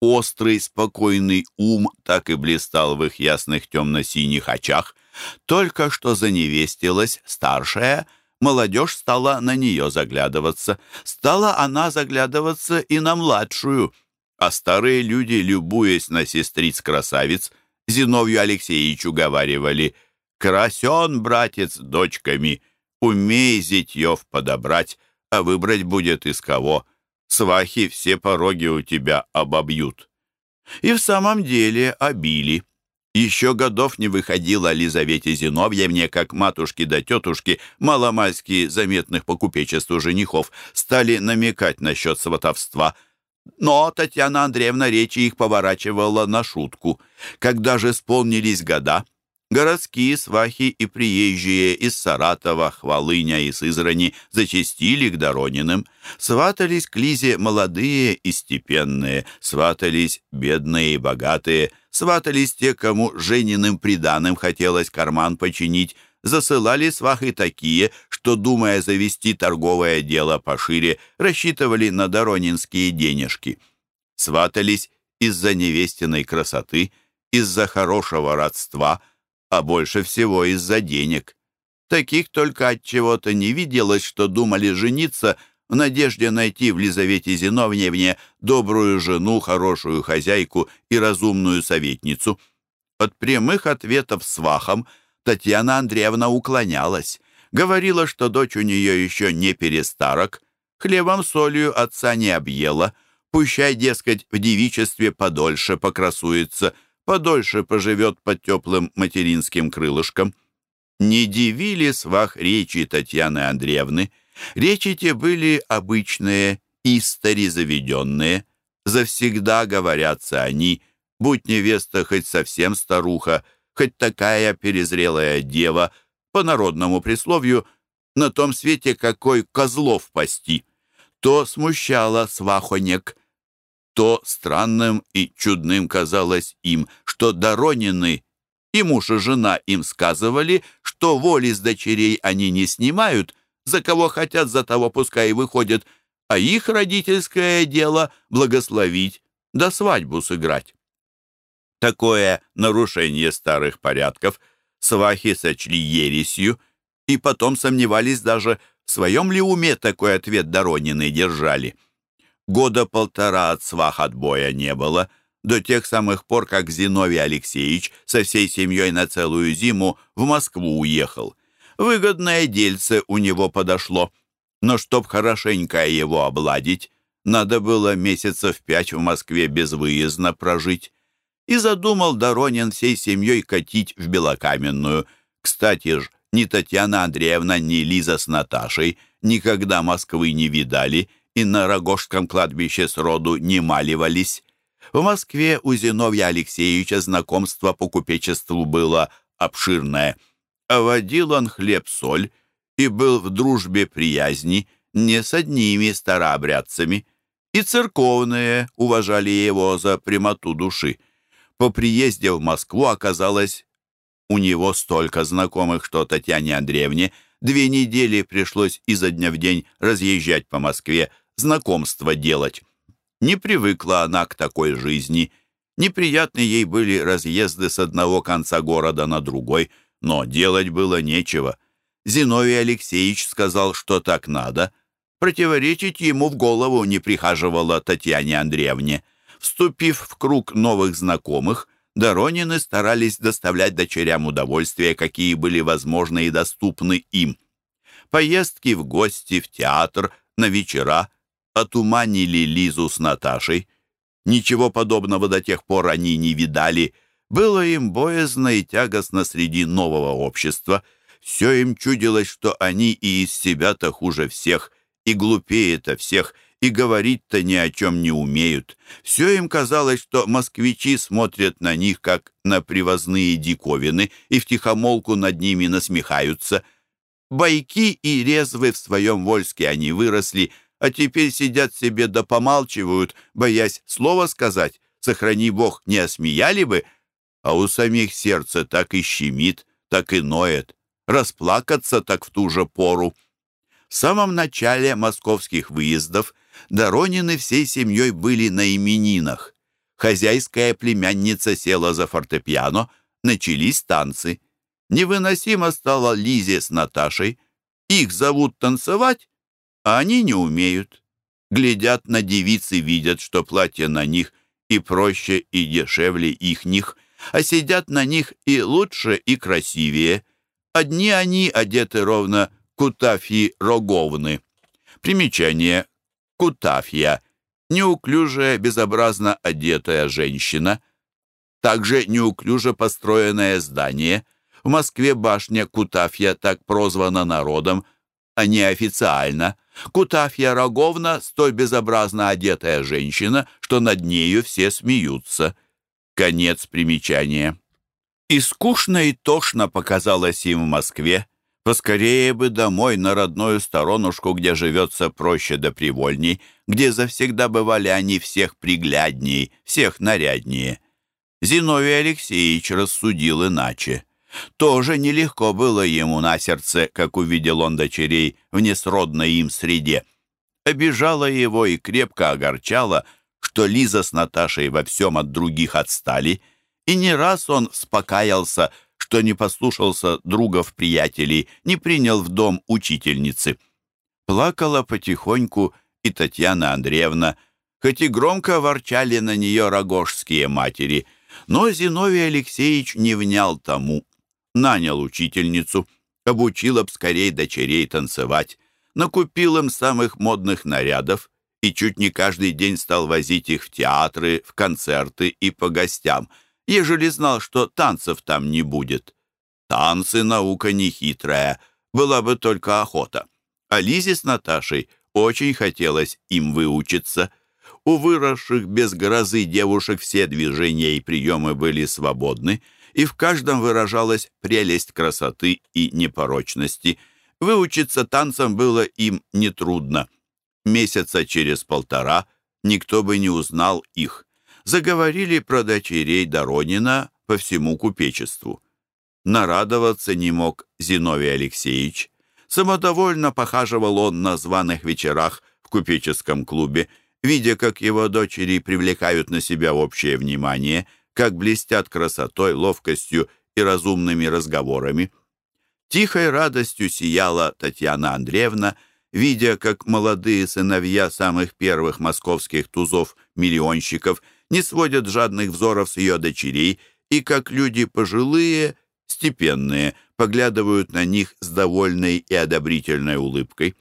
Острый, спокойный ум так и блистал в их ясных темно-синих очах. Только что заневестилась старшая, молодежь стала на нее заглядываться. Стала она заглядываться и на младшую, а старые люди, любуясь на сестриц-красавиц, Зиновью Алексеевичу говаривали «Красен, братец, дочками, умей зятьев подобрать, а выбрать будет из кого. Свахи все пороги у тебя обобьют». И в самом деле обили. Еще годов не выходила Лизавете Зиновьевне, как матушки да тетушки, маломальски заметных по купечеству женихов, стали намекать насчет сватовства – но Татьяна Андреевна речи их поворачивала на шутку. Когда же исполнились года, городские свахи и приезжие из Саратова, Хвалыня и Сызрани зачастили к Дорониным. Сватались к Лизе молодые и степенные, сватались бедные и богатые, сватались те, кому Жениным приданым хотелось карман починить, засылали свахи такие, что, думая завести торговое дело пошире, рассчитывали на доронинские денежки. Сватались из-за невестиной красоты, из-за хорошего родства, а больше всего из-за денег. Таких только от чего-то не виделось, что думали жениться в надежде найти в Лизавете Зиновьевне добрую жену, хорошую хозяйку и разумную советницу. От прямых ответов свахам – Татьяна Андреевна уклонялась. Говорила, что дочь у нее еще не перестарок, хлебом солью отца не объела, пущай, дескать, в девичестве подольше покрасуется, подольше поживет под теплым материнским крылышком. Не дивили свах речи Татьяны Андреевны. Речи те были обычные, истори заведенные. Завсегда говорятся они, будь невеста хоть совсем старуха, хоть такая перезрелая дева, по народному присловию, на том свете какой козлов пасти. То смущало свахонек, то странным и чудным казалось им, что Доронины и муж и жена им сказывали, что воли с дочерей они не снимают, за кого хотят, за того пускай и выходят, а их родительское дело — благословить, да свадьбу сыграть. Такое нарушение старых порядков свахи сочли ересью и потом сомневались даже, в своем ли уме такой ответ Доронины держали. Года полтора от свах отбоя не было — до тех самых пор, как Зиновий Алексеевич со всей семьей на целую зиму в Москву уехал. Выгодное дельце у него подошло. Но чтоб хорошенько его обладить, надо было месяцев пять в Москве безвыездно прожить. И задумал Доронин всей семьей катить в Белокаменную. Кстати ж, ни Татьяна Андреевна, ни Лиза с Наташей никогда Москвы не видали и на Рогожском кладбище сроду не маливались. В Москве у Зиновья Алексеевича знакомство по купечеству было обширное. А водил он хлеб-соль и был в дружбе приязни не с одними старообрядцами. И церковные уважали его за прямоту души. По приезде в Москву оказалось у него столько знакомых, что Татьяне Андреевне две недели пришлось изо дня в день разъезжать по Москве, знакомства делать. Не привыкла она к такой жизни. Неприятны ей были разъезды с одного конца города на другой, но делать было нечего. Зиновий Алексеевич сказал, что так надо. Противоречить ему в голову не прихаживала Татьяне Андреевне. Вступив в круг новых знакомых, Доронины старались доставлять дочерям удовольствия, какие были возможны и доступны им. Поездки в гости, в театр, на вечера – отуманили Лизу с Наташей. Ничего подобного до тех пор они не видали. Было им боязно и тягостно среди нового общества. Все им чудилось, что они и из себя-то хуже всех, и глупее-то всех, и говорить-то ни о чем не умеют. Все им казалось, что москвичи смотрят на них, как на привозные диковины, и втихомолку над ними насмехаются. Байки и резвы в своем вольске они выросли — а теперь сидят себе да помалчивают, боясь слова сказать, сохрани Бог, не осмеяли бы, а у самих сердце так и щемит, так и ноет, расплакаться так в ту же пору. В самом начале московских выездов Доронины всей семьей были на именинах. Хозяйская племянница села за фортепиано, начались танцы. Невыносимо стало Лизе с Наташей. Их зовут танцевать, а они не умеют. Глядят на девицы, видят, что платье на них и проще, и дешевле их них, а сидят на них и лучше, и красивее. Одни они одеты ровно кутафьи роговны. Примечание. Кутафья. Неуклюжая, безобразно одетая женщина. Также неуклюже построенное здание. В Москве башня Кутафья так прозвана народом, а не официально. Кутафья Роговна, столь безобразно одетая женщина, что над нею все смеются. Конец примечания. И скучно и тошно показалось им в Москве. Поскорее бы домой, на родную сторонушку, где живется проще да привольней, где завсегда бывали они всех приглядней, всех наряднее. Зиновий Алексеевич рассудил иначе. Тоже нелегко было ему на сердце, как увидел он дочерей в несродной им среде. Обижала его и крепко огорчала, что Лиза с Наташей во всем от других отстали, и не раз он успокаялся, что не послушался другов-приятелей, не принял в дом учительницы. Плакала потихоньку и Татьяна Андреевна, хоть и громко ворчали на нее рогожские матери, но Зиновий Алексеевич не внял тому нанял учительницу, обучил об скорей дочерей танцевать, накупил им самых модных нарядов и чуть не каждый день стал возить их в театры, в концерты и по гостям, ежели знал, что танцев там не будет. Танцы — наука нехитрая, была бы только охота. А Лизе с Наташей очень хотелось им выучиться. У выросших без грозы девушек все движения и приемы были свободны, и в каждом выражалась прелесть красоты и непорочности. Выучиться танцам было им нетрудно. Месяца через полтора никто бы не узнал их. Заговорили про дочерей Доронина по всему купечеству. Нарадоваться не мог Зиновий Алексеевич. Самодовольно похаживал он на званых вечерах в купеческом клубе, видя, как его дочери привлекают на себя общее внимание, как блестят красотой, ловкостью и разумными разговорами. Тихой радостью сияла Татьяна Андреевна, видя, как молодые сыновья самых первых московских тузов-миллионщиков не сводят жадных взоров с ее дочерей, и как люди пожилые, степенные, поглядывают на них с довольной и одобрительной улыбкой.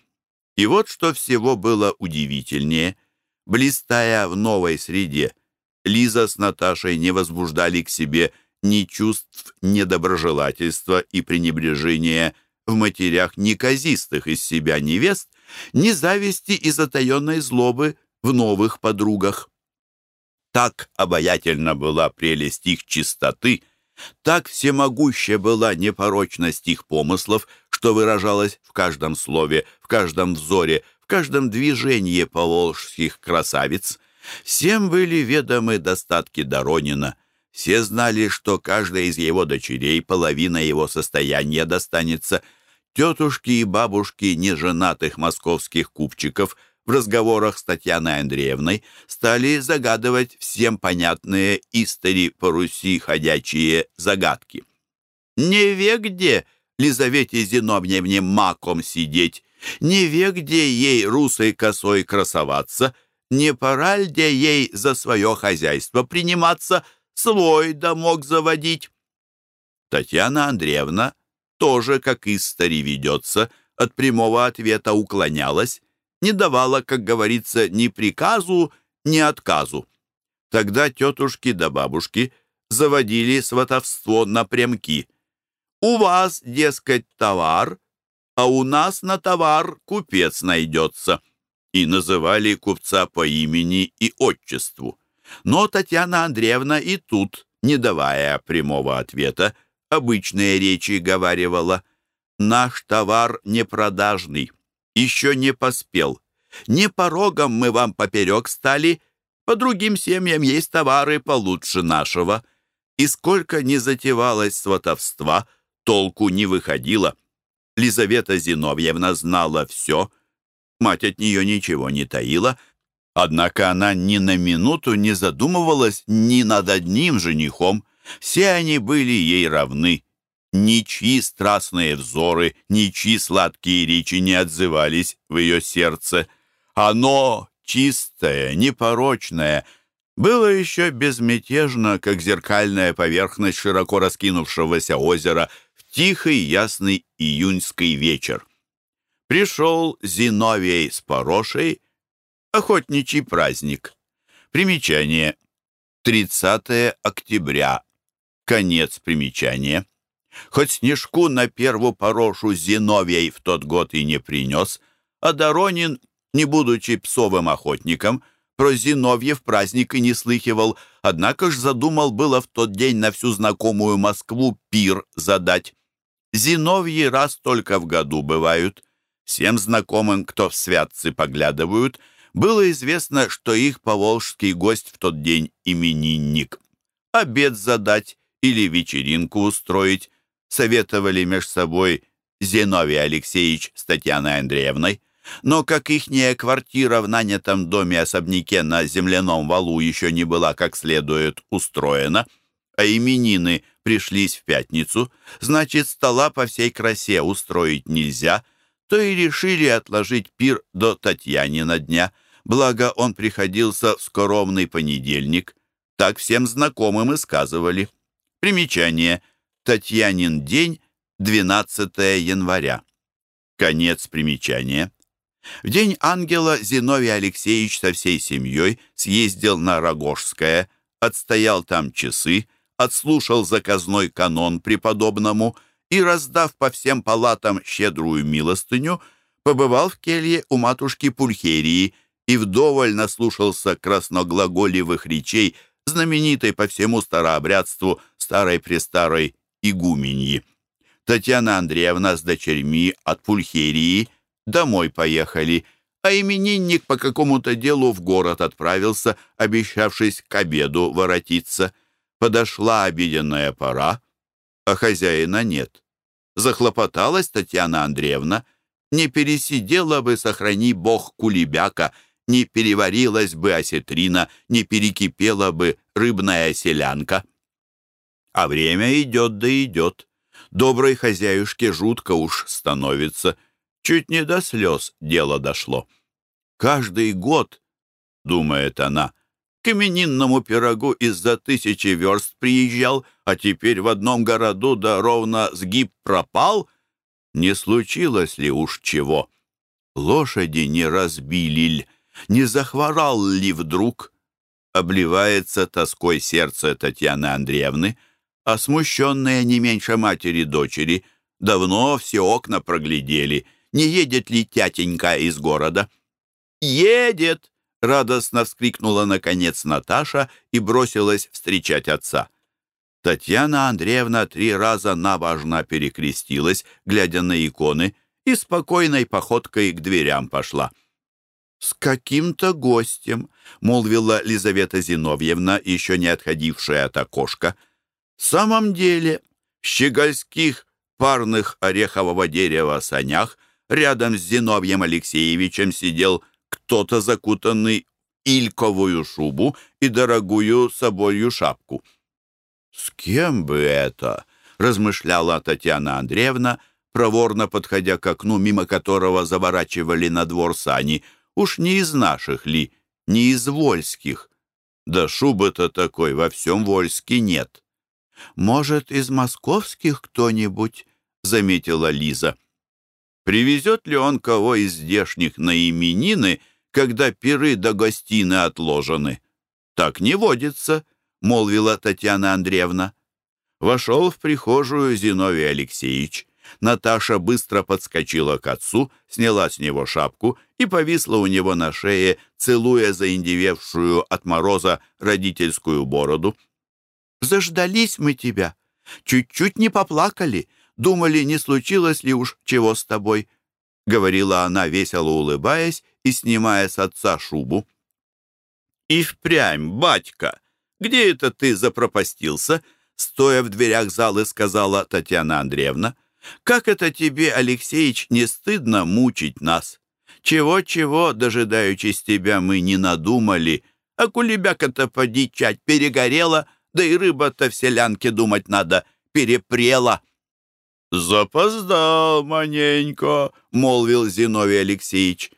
И вот что всего было удивительнее. Блистая в новой среде, Лиза с Наташей не возбуждали к себе ни чувств недоброжелательства и пренебрежения в матерях неказистых из себя невест, ни зависти и затаенной злобы в новых подругах. Так обаятельна была прелесть их чистоты, так всемогущая была непорочность их помыслов, что выражалось в каждом слове, в каждом взоре, в каждом движении поволжских красавиц. Всем были ведомы достатки Доронина. Все знали, что каждая из его дочерей половина его состояния достанется. Тетушки и бабушки неженатых московских купчиков – в разговорах с Татьяной Андреевной стали загадывать всем понятные истори по Руси ходячие загадки. «Не вегде Лизавете Зиновьевне маком сидеть, не вегде ей русой косой красоваться, не пора где ей за свое хозяйство приниматься, свой домок заводить?» Татьяна Андреевна тоже, как истори ведется, от прямого ответа уклонялась, не давала, как говорится, ни приказу, ни отказу. Тогда тетушки да бабушки заводили сватовство напрямки. «У вас, дескать, товар, а у нас на товар купец найдется» и называли купца по имени и отчеству. Но Татьяна Андреевна и тут, не давая прямого ответа, обычные речи говаривала «Наш товар непродажный, еще не поспел. Не порогом мы вам поперек стали, по другим семьям есть товары получше нашего. И сколько не затевалось сватовства, толку не выходило. Лизавета Зиновьевна знала все, мать от нее ничего не таила, однако она ни на минуту не задумывалась ни над одним женихом. Все они были ей равны. Ничьи страстные взоры, ничьи сладкие речи не отзывались в ее сердце. Оно, чистое, непорочное, было еще безмятежно, как зеркальная поверхность широко раскинувшегося озера в тихий ясный июньский вечер. Пришел Зиновий с Порошей, охотничий праздник. Примечание. 30 октября. Конец примечания. Хоть снежку на первую порошу Зиновий в тот год и не принес, а Доронин, не будучи псовым охотником, про Зиновьев праздник и не слыхивал, однако ж задумал было в тот день на всю знакомую Москву пир задать. Зиновьи раз только в году бывают. Всем знакомым, кто в святцы поглядывают, было известно, что их поволжский гость в тот день именинник. Обед задать или вечеринку устроить, советовали меж собой Зиновий Алексеевич с Татьяной Андреевной, но как ихняя квартира в нанятом доме-особняке на земляном валу еще не была как следует устроена, а именины пришлись в пятницу, значит, стола по всей красе устроить нельзя, то и решили отложить пир до Татьянина дня, благо он приходился в скоромный понедельник. Так всем знакомым и сказывали. Примечание. Татьянин день, 12 января. Конец примечания. В день ангела Зиновий Алексеевич со всей семьей съездил на Рогожское, отстоял там часы, отслушал заказной канон преподобному и, раздав по всем палатам щедрую милостыню, побывал в келье у матушки Пульхерии и вдоволь наслушался красноглаголевых речей знаменитой по всему старообрядству старой-престарой игуменьи. Татьяна Андреевна с дочерьми от Пульхерии домой поехали, а именинник по какому-то делу в город отправился, обещавшись к обеду воротиться. Подошла обеденная пора, а хозяина нет. Захлопоталась Татьяна Андреевна, не пересидела бы, сохрани бог, кулебяка, не переварилась бы осетрина, не перекипела бы рыбная селянка. А время идет да идет. Доброй хозяюшке жутко уж становится. Чуть не до слез дело дошло. Каждый год, думает она, к именинному пирогу из-за тысячи верст приезжал, а теперь в одном городу да ровно сгиб пропал. Не случилось ли уж чего? Лошади не разбили ль, не захворал ли вдруг? Обливается тоской сердце Татьяны Андреевны, а смущенные не меньше матери дочери давно все окна проглядели, не едет ли тятенька из города. «Едет!» — радостно вскрикнула наконец Наташа и бросилась встречать отца. Татьяна Андреевна три раза набожно перекрестилась, глядя на иконы, и спокойной походкой к дверям пошла. «С каким-то гостем», — молвила Лизавета Зиновьевна, еще не отходившая от окошка. «В самом деле, в щегольских парных орехового дерева санях рядом с Зиновьем Алексеевичем сидел кто-то закутанный ильковую шубу и дорогую соболью шапку. «С кем бы это?» — размышляла Татьяна Андреевна, проворно подходя к окну, мимо которого заворачивали на двор сани. «Уж не из наших ли, не из вольских? Да шубы-то такой во всем Вольске нет». «Может, из московских кто-нибудь?» — заметила Лиза. «Привезет ли он кого из здешних на именины когда пиры до гостины отложены. Так не водится, молвила Татьяна Андреевна. Вошел в прихожую Зиновий Алексеевич. Наташа быстро подскочила к отцу, сняла с него шапку и повисла у него на шее, целуя заиндевевшую от мороза родительскую бороду. «Заждались мы тебя. Чуть-чуть не поплакали. Думали, не случилось ли уж чего с тобой», — говорила она, весело улыбаясь и снимая с отца шубу. «И впрямь, батька, где это ты запропастился?» Стоя в дверях залы, сказала Татьяна Андреевна. «Как это тебе, Алексеич, не стыдно мучить нас? Чего-чего, дожидаючись тебя, мы не надумали, а кулебяка-то подичать перегорела, да и рыба-то в селянке думать надо, перепрела». «Запоздал маненько», — молвил Зиновий Алексеевич.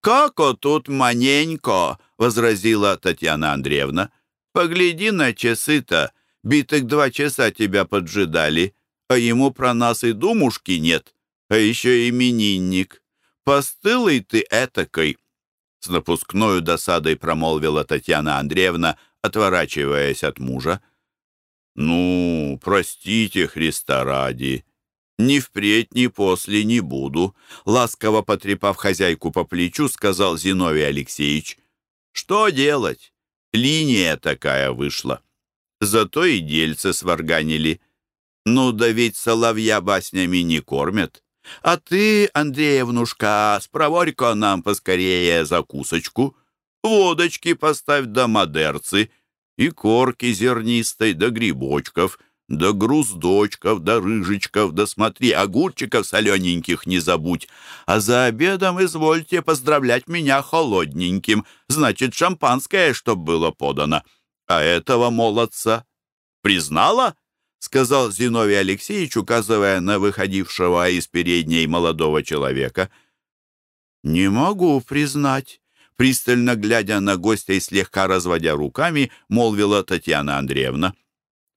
«Како тут маненько!» — возразила Татьяна Андреевна. «Погляди на часы-то, битых два часа тебя поджидали, а ему про нас и думушки нет, а еще именинник. Постылый ты этакой!» С напускною досадой промолвила Татьяна Андреевна, отворачиваясь от мужа. «Ну, простите, Христа ради!» Ни впредь, ни после не буду», — ласково потрепав хозяйку по плечу, сказал Зиновий Алексеевич. «Что делать? Линия такая вышла. Зато и дельцы сварганили. Ну да ведь соловья баснями не кормят. А ты, Андреевнушка, спроворь-ка нам поскорее закусочку. Водочки поставь до модерцы и корки зернистой, до грибочков» Да груздочков, да рыжечков, да смотри, огурчиков солененьких не забудь. А за обедом извольте поздравлять меня холодненьким. Значит, шампанское, чтоб было подано. А этого молодца признала?» — сказал Зиновий Алексеевич, указывая на выходившего из передней молодого человека. «Не могу признать», — пристально глядя на гостя и слегка разводя руками, молвила Татьяна Андреевна.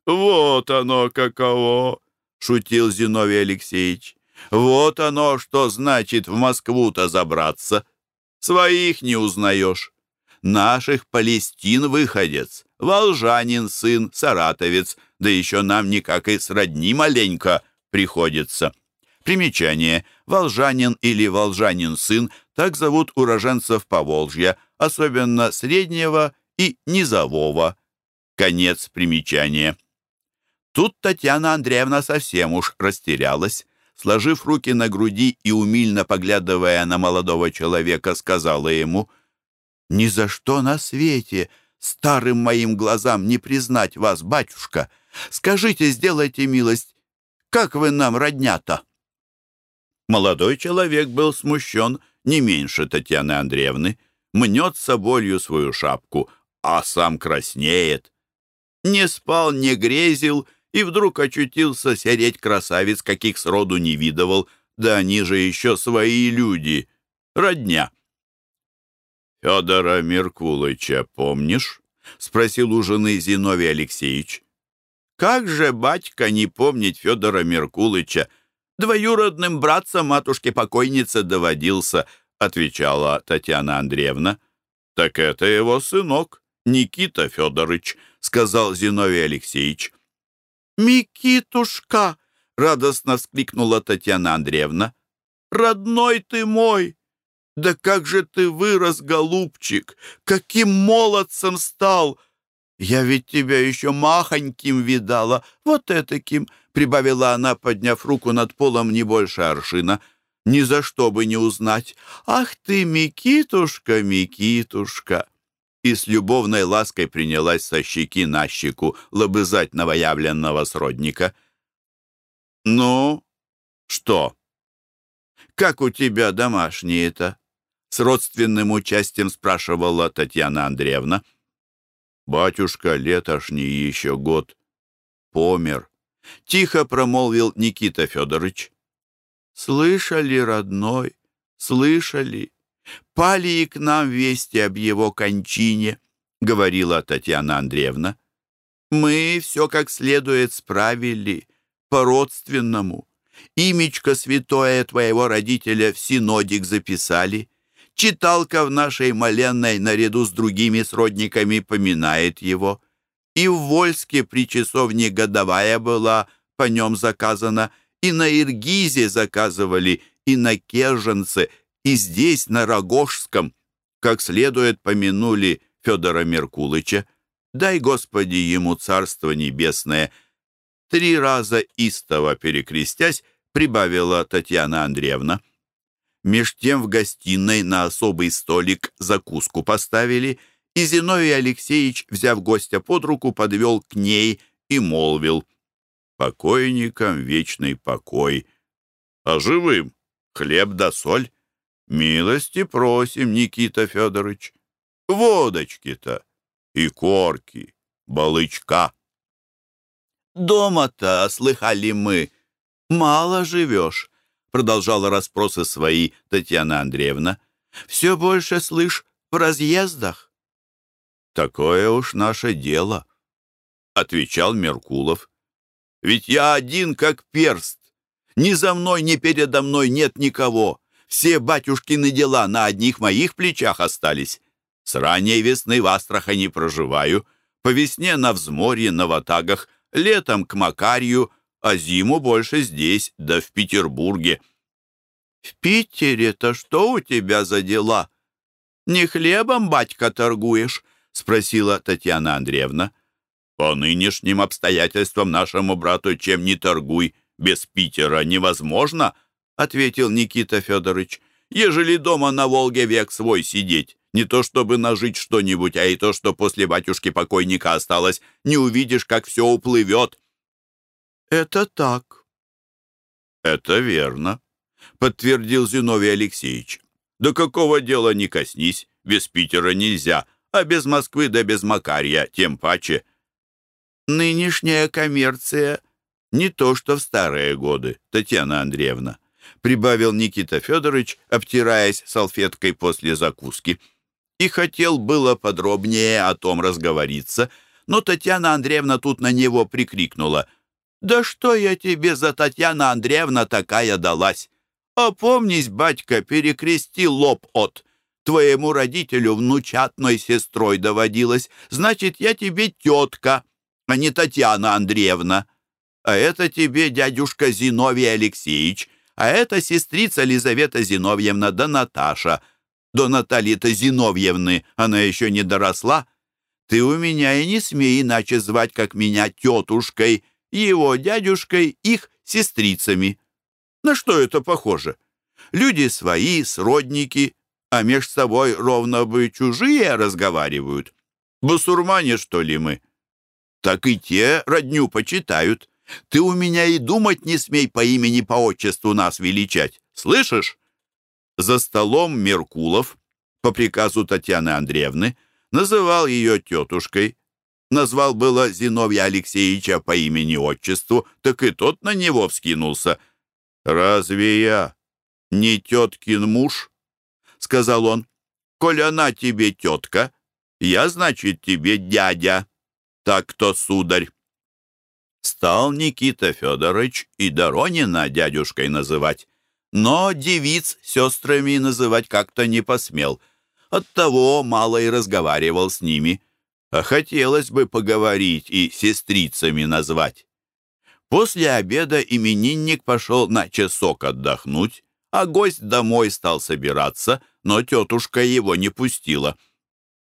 «Вот оно каково!» — шутил Зиновий Алексеевич. «Вот оно, что значит в Москву-то забраться. Своих не узнаешь. Наших Палестин выходец, волжанин сын, саратовец, да еще нам никак и сродни маленько приходится». Примечание. волжанин или волжанин сын, так зовут уроженцев Поволжья, особенно среднего и низового. Конец примечания. Тут Татьяна Андреевна совсем уж растерялась. Сложив руки на груди и умильно поглядывая на молодого человека, сказала ему, «Ни за что на свете старым моим глазам не признать вас, батюшка. Скажите, сделайте милость, как вы нам родня-то?» Молодой человек был смущен не меньше Татьяны Андреевны, мнет соболью свою шапку, а сам краснеет. Не спал, не грезил, и вдруг очутился сереть красавиц, каких сроду не видывал, да они же еще свои люди, родня. «Федора Меркулыча помнишь?» — спросил у жены Зиновий Алексеевич. «Как же, батька, не помнить Федора Меркулыча? Двоюродным братцем матушки-покойницы доводился», — отвечала Татьяна Андреевна. «Так это его сынок, Никита Федорович», — сказал Зиновий Алексеевич. «Микитушка!» — радостно вскрикнула Татьяна Андреевна. «Родной ты мой! Да как же ты вырос, голубчик! Каким молодцем стал! Я ведь тебя еще махоньким видала, вот этаким!» — прибавила она, подняв руку над полом не больше аршина. «Ни за что бы не узнать! Ах ты, Микитушка, Микитушка!» И с любовной лаской принялась со щеки на щеку лобызать новоявленного сродника. «Ну, что? Как у тебя домашние-то?» С родственным участием спрашивала Татьяна Андреевна. «Батюшка летошний еще год. Помер», — тихо промолвил Никита Федорович. «Слышали, родной, слышали?» «Пали и к нам вести об его кончине», — говорила Татьяна Андреевна. «Мы все как следует справили, по-родственному. Имечко святое твоего родителя в синодик записали. Читалка в нашей моленной наряду с другими сродниками поминает его. И в Вольске при часовне годовая была, по нем заказана, и на Иргизе заказывали, и на Керженце, и здесь, на Рогожском, как следует помянули Федора Меркулыча. Дай, Господи, ему царство небесное. Три раза истово перекрестясь, прибавила Татьяна Андреевна. Меж тем в гостиной на особый столик закуску поставили, и Зиновий Алексеевич, взяв гостя под руку, подвел к ней и молвил. «Покойникам вечный покой, а живым хлеб да соль». «Милости просим, Никита Федорович. Водочки-то и корки, балычка». «Дома-то, слыхали мы, мало живешь», продолжала расспросы свои Татьяна Андреевна. «Все больше, слышь, в разъездах». «Такое уж наше дело», — отвечал Меркулов. «Ведь я один как перст. Ни за мной, ни передо мной нет никого. Все батюшкины дела на одних моих плечах остались. С ранней весны в Астрахани проживаю, по весне на взморье, на ватагах, летом к Макарью, а зиму больше здесь, да в Петербурге. В Питере-то что у тебя за дела? Не хлебом, батька, торгуешь? Спросила Татьяна Андреевна. По нынешним обстоятельствам нашему брату чем не торгуй, без Питера невозможно, — ответил Никита Федорович. «Ежели дома на Волге век свой сидеть, не то чтобы нажить что-нибудь, а и то, что после батюшки покойника осталось, не увидишь, как все уплывет». «Это так». «Это верно», — подтвердил Зиновий Алексеевич. «До какого дела не коснись, без Питера нельзя, а без Москвы да без Макарья тем паче». «Нынешняя коммерция не то, что в старые годы, Татьяна Андреевна прибавил Никита Федорович, обтираясь салфеткой после закуски. И хотел было подробнее о том разговориться, но Татьяна Андреевна тут на него прикрикнула. «Да что я тебе за Татьяна Андреевна такая далась? Опомнись, батька, перекрести лоб от. Твоему родителю внучатной сестрой доводилось, значит, я тебе тетка, а не Татьяна Андреевна. А это тебе дядюшка Зиновий Алексеевич, а это сестрица Лизавета Зиновьевна да Наташа. До Натальи-то Зиновьевны она еще не доросла. Ты у меня и не смей иначе звать, как меня тетушкой, его дядюшкой, их сестрицами. На что это похоже? Люди свои, сродники, а меж собой ровно бы чужие разговаривают. Басурмане, что ли, мы? Так и те родню почитают. Ты у меня и думать не смей по имени по отчеству нас величать. Слышишь? За столом Меркулов, по приказу Татьяны Андреевны, называл ее тетушкой. Назвал было Зиновья Алексеевича по имени-отчеству, так и тот на него вскинулся. «Разве я не теткин муж?» — сказал он. «Коль она тебе тетка, я, значит, тебе дядя. Так-то, сударь». Стал Никита Федорович и Доронина дядюшкой называть, но девиц сестрами называть как-то не посмел — Оттого мало и разговаривал с ними. А хотелось бы поговорить и сестрицами назвать. После обеда именинник пошел на часок отдохнуть, а гость домой стал собираться, но тетушка его не пустила.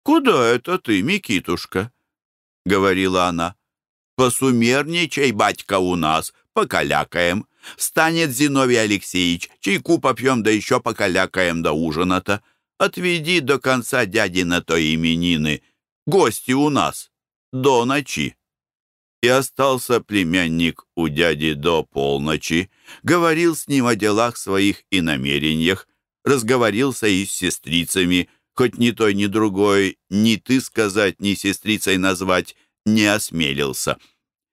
«Куда это ты, Микитушка?» — говорила она. «Посумерничай, батька, у нас, покалякаем. Станет Зиновий Алексеевич, чайку попьем, да еще покалякаем до ужина-то. Отведи до конца дяди на то именины. Гости у нас. До ночи. И остался племянник у дяди до полночи. Говорил с ним о делах своих и намерениях. Разговорился и с сестрицами. Хоть ни той, ни другой, ни ты сказать, ни сестрицей назвать не осмелился.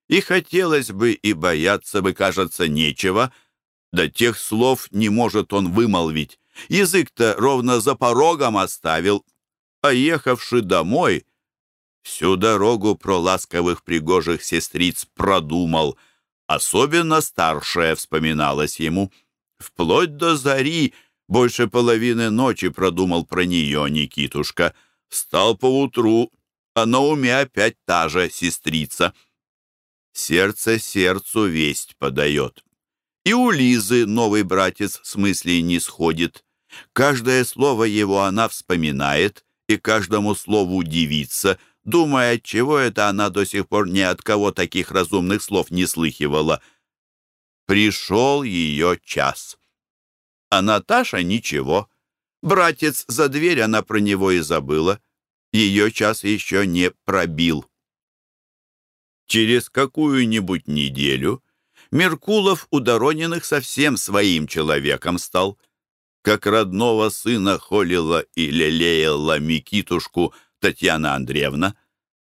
И хотелось бы, и бояться бы, кажется, нечего, да тех слов не может он вымолвить. Язык-то ровно за порогом оставил, а ехавши домой, всю дорогу про ласковых пригожих сестриц продумал. Особенно старшая вспоминалась ему. Вплоть до зари, больше половины ночи продумал про нее Никитушка. Встал поутру, а на уме опять та же сестрица. Сердце сердцу весть подает. И у Лизы новый братец с мыслей не сходит. Каждое слово его она вспоминает и каждому слову удивится, думая, чего это она до сих пор ни от кого таких разумных слов не слыхивала. Пришел ее час. А Наташа ничего. Братец за дверь, она про него и забыла. Ее час еще не пробил. Через какую-нибудь неделю Меркулов у Дорониных совсем своим человеком стал. Как родного сына холила и лелеяла Микитушку Татьяна Андреевна.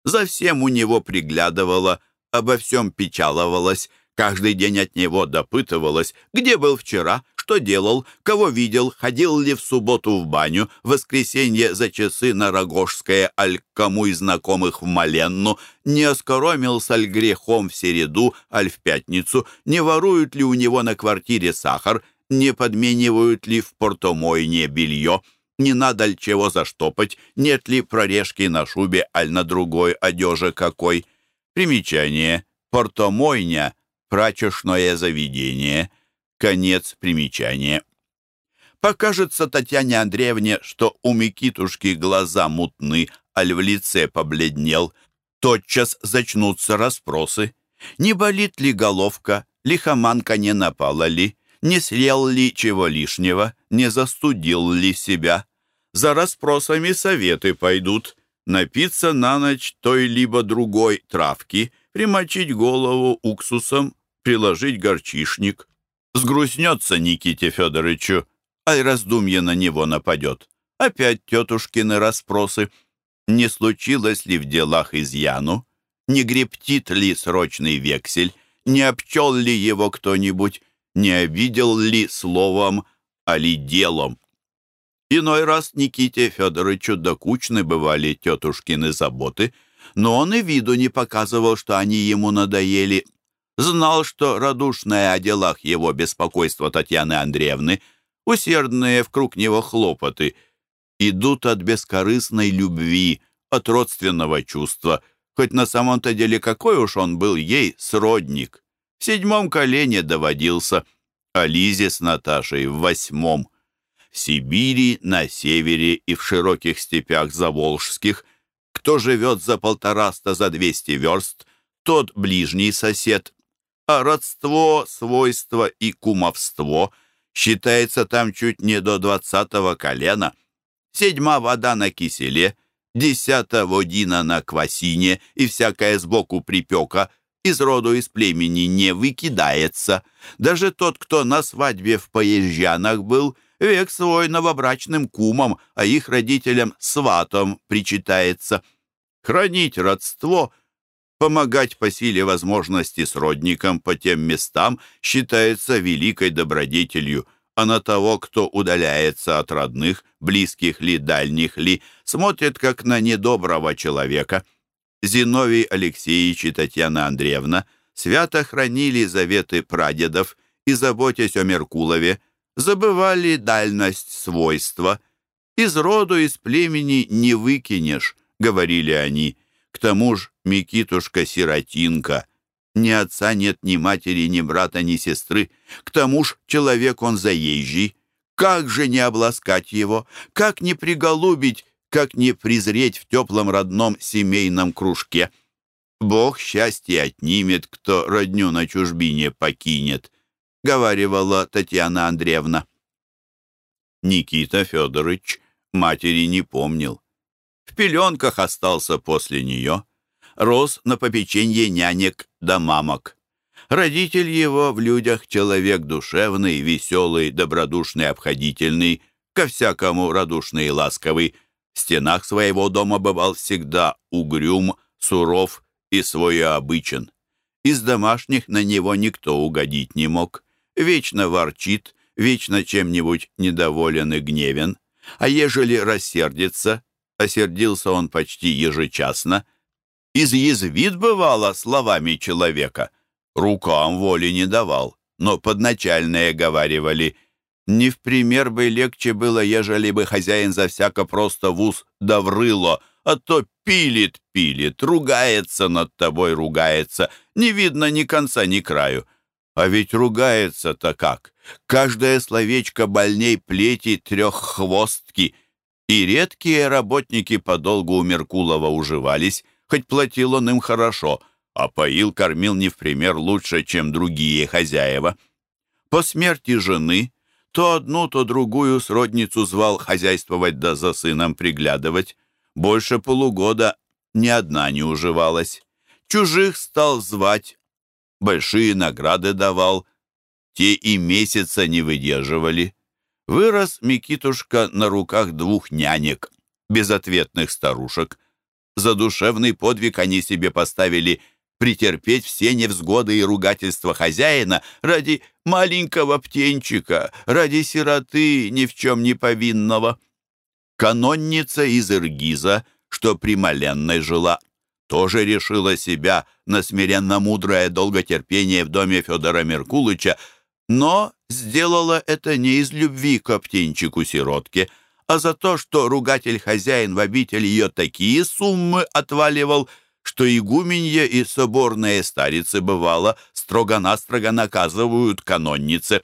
За всем у него приглядывала, обо всем печаловалась, каждый день от него допытывалась, где был вчера, что делал, кого видел, ходил ли в субботу в баню, в воскресенье за часы на Рогожское, аль кому из знакомых в Маленну, не оскоромился аль грехом в середу, аль в пятницу, не воруют ли у него на квартире сахар, не подменивают ли в портомойне белье, не надо ли чего заштопать, нет ли прорежки на шубе, аль на другой одежи какой. Примечание. Портомойня — прачечное заведение — Конец примечания. Покажется Татьяне Андреевне, что у Микитушки глаза мутны, аль в лице побледнел. Тотчас зачнутся расспросы. Не болит ли головка, лихоманка не напала ли, не съел ли чего лишнего, не застудил ли себя. За расспросами советы пойдут. Напиться на ночь той либо другой травки, примочить голову уксусом, приложить горчишник. Сгрустнется Никите Федоровичу, ай раздумье на него нападет. Опять тетушкины расспросы. Не случилось ли в делах изъяну? Не грептит ли срочный вексель? Не обчел ли его кто-нибудь? Не обидел ли словом, а ли делом? Иной раз Никите Федоровичу докучны бывали тетушкины заботы, но он и виду не показывал, что они ему надоели, знал, что радушное о делах его беспокойство Татьяны Андреевны, усердные в круг него хлопоты, идут от бескорыстной любви, от родственного чувства, хоть на самом-то деле какой уж он был ей сродник. В седьмом колене доводился. а Лизе с Наташей в восьмом. В Сибири, на севере и в широких степях заволжских, кто живет за полтораста, за двести верст, тот ближний сосед. А родство, свойство и кумовство считается там чуть не до двадцатого колена. Седьма вода на киселе, десята водина на квасине и всякая сбоку припека — из роду из племени не выкидается. Даже тот, кто на свадьбе в Поезжанах был, век свой новобрачным кумом, а их родителям сватом причитается. Хранить родство, помогать по силе возможности сродникам по тем местам считается великой добродетелью, а на того, кто удаляется от родных, близких ли, дальних ли, смотрит как на недоброго человека — Зиновий Алексеевич и Татьяна Андреевна свято хранили заветы прадедов и, заботясь о Меркулове, забывали дальность свойства. «Из роду, из племени не выкинешь», — говорили они. К тому ж Микитушка-сиротинка. Ни отца нет, ни матери, ни брата, ни сестры. К тому ж человек он заезжий. Как же не обласкать его? Как не приголубить как не презреть в теплом родном семейном кружке? Бог счастье отнимет, кто родню на чужбине покинет, говаривала Татьяна Андреевна. Никита Федорович матери не помнил. В пеленках остался после нее. Рос на попеченье нянек да мамок. Родитель его в людях человек душевный, веселый, добродушный, обходительный, ко всякому радушный и ласковый, в стенах своего дома бывал всегда угрюм, суров и своеобычен. Из домашних на него никто угодить не мог. Вечно ворчит, вечно чем-нибудь недоволен и гневен. А ежели рассердится, осердился он почти ежечасно, изъязвит бывало словами человека. Рукам воли не давал, но подначальные говаривали не в пример бы легче было, ежели бы хозяин за всяко просто в ус даврыло, а то пилит, пилит, ругается над тобой, ругается, не видно ни конца, ни краю. А ведь ругается-то как? Каждое словечко больней плети треххвостки. И редкие работники подолгу у Меркулова уживались, хоть платил он им хорошо, а поил, кормил не в пример лучше, чем другие хозяева. По смерти жены то одну, то другую сродницу звал хозяйствовать да за сыном приглядывать. Больше полугода ни одна не уживалась. Чужих стал звать, большие награды давал. Те и месяца не выдерживали. Вырос Микитушка на руках двух нянек, безответных старушек. За душевный подвиг они себе поставили – претерпеть все невзгоды и ругательства хозяина ради маленького птенчика, ради сироты ни в чем не повинного. Канонница из Иргиза, что при Маленной жила, тоже решила себя на смиренно-мудрое долготерпение в доме Федора Меркулыча, но сделала это не из любви к птенчику-сиротке, а за то, что ругатель-хозяин в обитель ее такие суммы отваливал – что игуменья и соборные старицы, бывало, строго-настрого наказывают каноннице.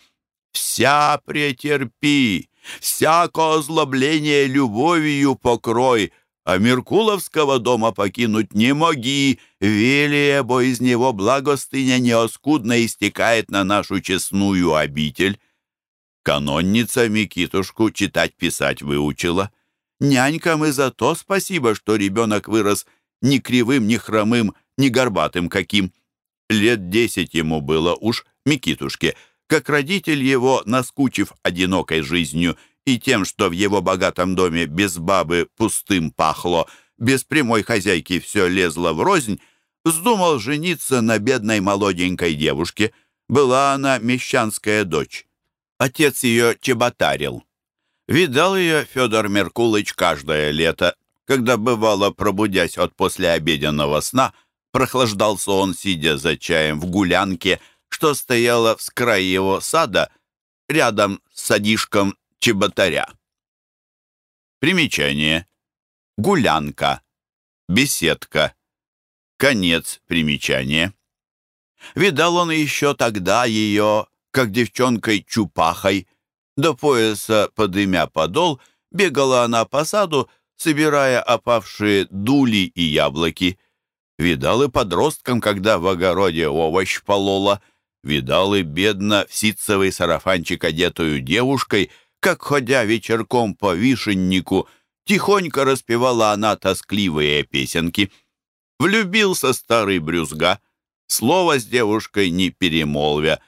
«Вся претерпи, всяко озлобление любовью покрой, а Меркуловского дома покинуть не моги, велие, бо из него благостыня неоскудно истекает на нашу честную обитель». Канонница Микитушку читать-писать выучила. Нянькам и за то спасибо, что ребенок вырос – ни кривым, ни хромым, ни горбатым каким. Лет десять ему было уж Микитушке, как родитель его, наскучив одинокой жизнью и тем, что в его богатом доме без бабы пустым пахло, без прямой хозяйки все лезло в рознь, вздумал жениться на бедной молоденькой девушке. Была она мещанская дочь. Отец ее чеботарил. Видал ее Федор Меркулыч каждое лето, когда, бывало, пробудясь от послеобеденного сна, прохлаждался он, сидя за чаем в гулянке, что стояла в скрае его сада, рядом с садишком чеботаря. Примечание. Гулянка. Беседка. Конец примечания. Видал он еще тогда ее как девчонкой-чупахой. До пояса, подымя подол, бегала она по саду, собирая опавшие дули и яблоки. Видал и подросткам, когда в огороде овощ полола. Видал и бедно в ситцевый сарафанчик одетую девушкой, как, ходя вечерком по вишеннику, тихонько распевала она тоскливые песенки. Влюбился старый брюзга, слово с девушкой не перемолвя.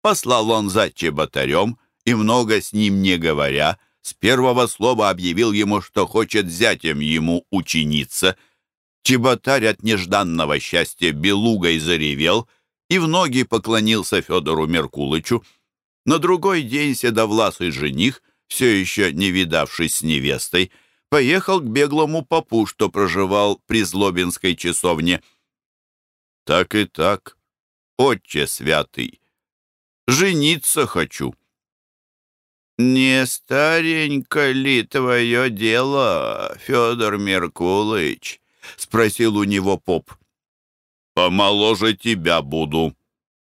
Послал он за чеботарем и, много с ним не говоря, с первого слова объявил ему, что хочет зятем ему учиниться. Чеботарь от нежданного счастья белугой заревел и в ноги поклонился Федору Меркулычу. На другой день седовласый жених, все еще не видавшись с невестой, поехал к беглому попу, что проживал при Злобинской часовне. «Так и так, отче святый, жениться хочу». «Не старенько ли твое дело, Федор Меркулыч?» — спросил у него поп. «Помоложе тебя буду.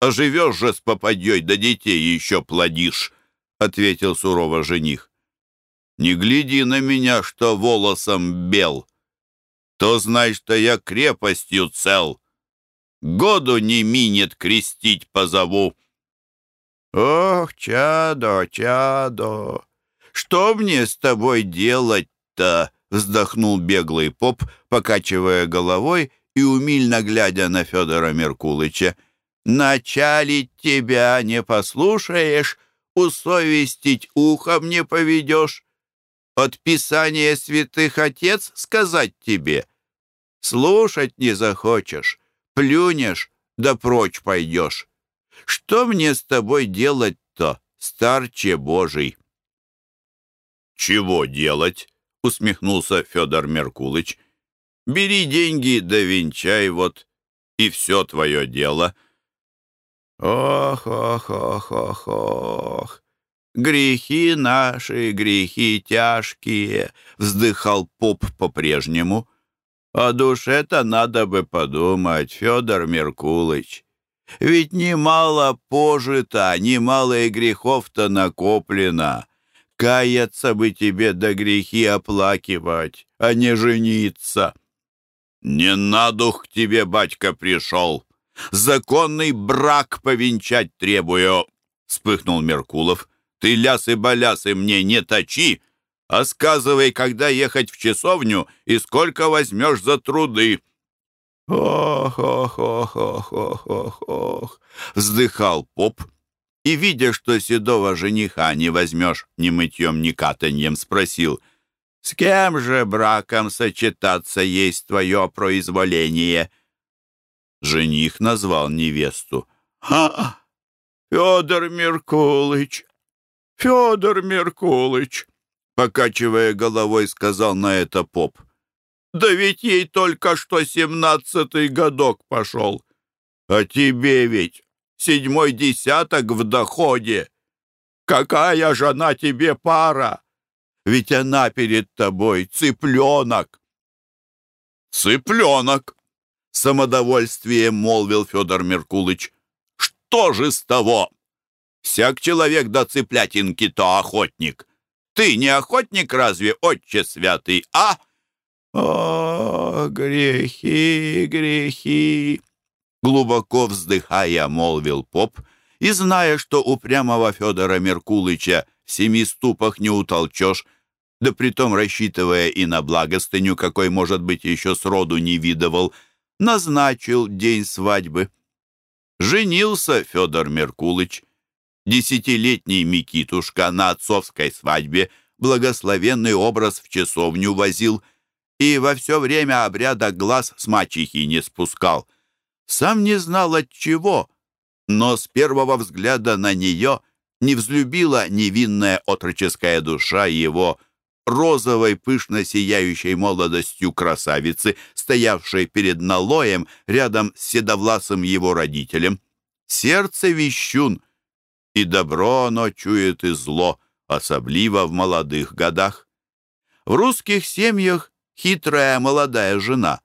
А живешь же с попадьей, да детей еще плодишь», — ответил сурово жених. «Не гляди на меня, что волосом бел. То знай, что я крепостью цел. Году не минет крестить позову». «Ох, чадо, чадо, что мне с тобой делать-то?» вздохнул беглый поп, покачивая головой и умильно глядя на Федора Меркулыча. «Началить тебя не послушаешь, усовестить ухом не поведешь. От Писания святых отец сказать тебе. Слушать не захочешь, плюнешь, да прочь пойдешь. Что мне с тобой делать-то, старче Божий?» «Чего делать?» — усмехнулся Федор Меркулыч. «Бери деньги да венчай вот, и все твое дело». «Ох, ох, ох, ох, ох, грехи наши, грехи тяжкие», — вздыхал поп по-прежнему. «О душе-то надо бы подумать, Федор Меркулыч. Ведь немало пожито, немало и грехов-то накоплено. Каяться бы тебе до да грехи оплакивать, а не жениться. Не на дух тебе, батька, пришел. Законный брак повенчать требую, — вспыхнул Меркулов. Ты лясы-балясы мне не точи, а сказывай, когда ехать в часовню и сколько возьмешь за труды. «Ох, ох, ох, ох, ох, ох, ох!» — вздыхал поп. И, видя, что седого жениха не возьмешь ни мытьем, ни катаньем, спросил, «С кем же браком сочетаться есть твое произволение?» Жених назвал невесту. «А, Федор Меркулыч! Федор Меркулыч!» Покачивая головой, сказал на это поп. Да ведь ей только что семнадцатый годок пошел. А тебе ведь седьмой десяток в доходе. Какая же она тебе пара? Ведь она перед тобой цыпленок. Цыпленок, самодовольствием молвил Федор Меркулыч. Что же с того? Всяк человек до цыплятинки то охотник. Ты не охотник разве, отче святый, а? «О, грехи, грехи!» Глубоко вздыхая, молвил поп, и, зная, что упрямого Федора Меркулыча в семи ступах не утолчешь, да притом рассчитывая и на благостыню, какой, может быть, еще сроду не видывал, назначил день свадьбы. Женился Федор Меркулыч. Десятилетний Микитушка на отцовской свадьбе благословенный образ в часовню возил — и во все время обряда глаз с мачехи не спускал. Сам не знал от чего, но с первого взгляда на нее не взлюбила невинная отроческая душа его розовой, пышно сияющей молодостью красавицы, стоявшей перед налоем рядом с седовласым его родителем. Сердце вещун, и добро оно чует и зло, особливо в молодых годах. В русских семьях хитрая молодая жена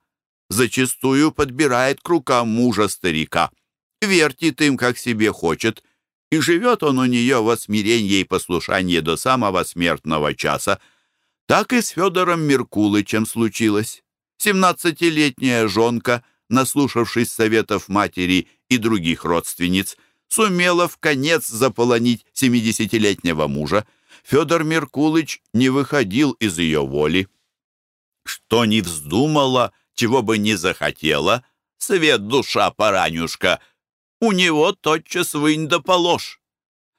зачастую подбирает к рукам мужа старика, вертит им, как себе хочет, и живет он у нее во смирении и послушании до самого смертного часа. Так и с Федором Меркулычем случилось. Семнадцатилетняя жонка, наслушавшись советов матери и других родственниц, сумела в конец заполонить семидесятилетнего мужа. Федор Меркулыч не выходил из ее воли. Что не вздумала, чего бы не захотела, свет душа поранюшка, у него тотчас вынь да положь.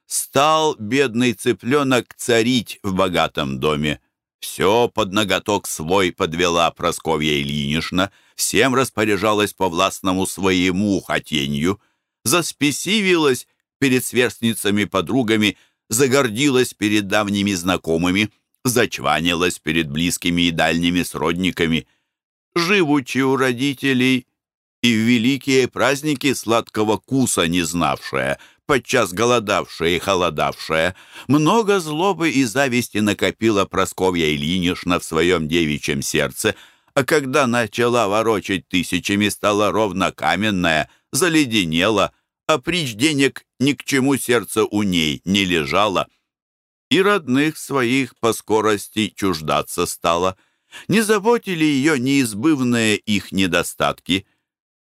Стал бедный цыпленок царить в богатом доме. Все под ноготок свой подвела Просковья Ильинична, всем распоряжалась по властному своему хотенью, заспесивилась перед сверстницами-подругами, загордилась перед давними знакомыми, зачванилась перед близкими и дальними сродниками. Живучи у родителей и в великие праздники сладкого куса не знавшая, подчас голодавшая и холодавшая, много злобы и зависти накопила Просковья Ильинична в своем девичьем сердце, а когда начала ворочать тысячами, стала ровно каменная, заледенела, а прич денег ни к чему сердце у ней не лежало. И родных своих по скорости чуждаться стала. Не заботили ее неизбывные их недостатки.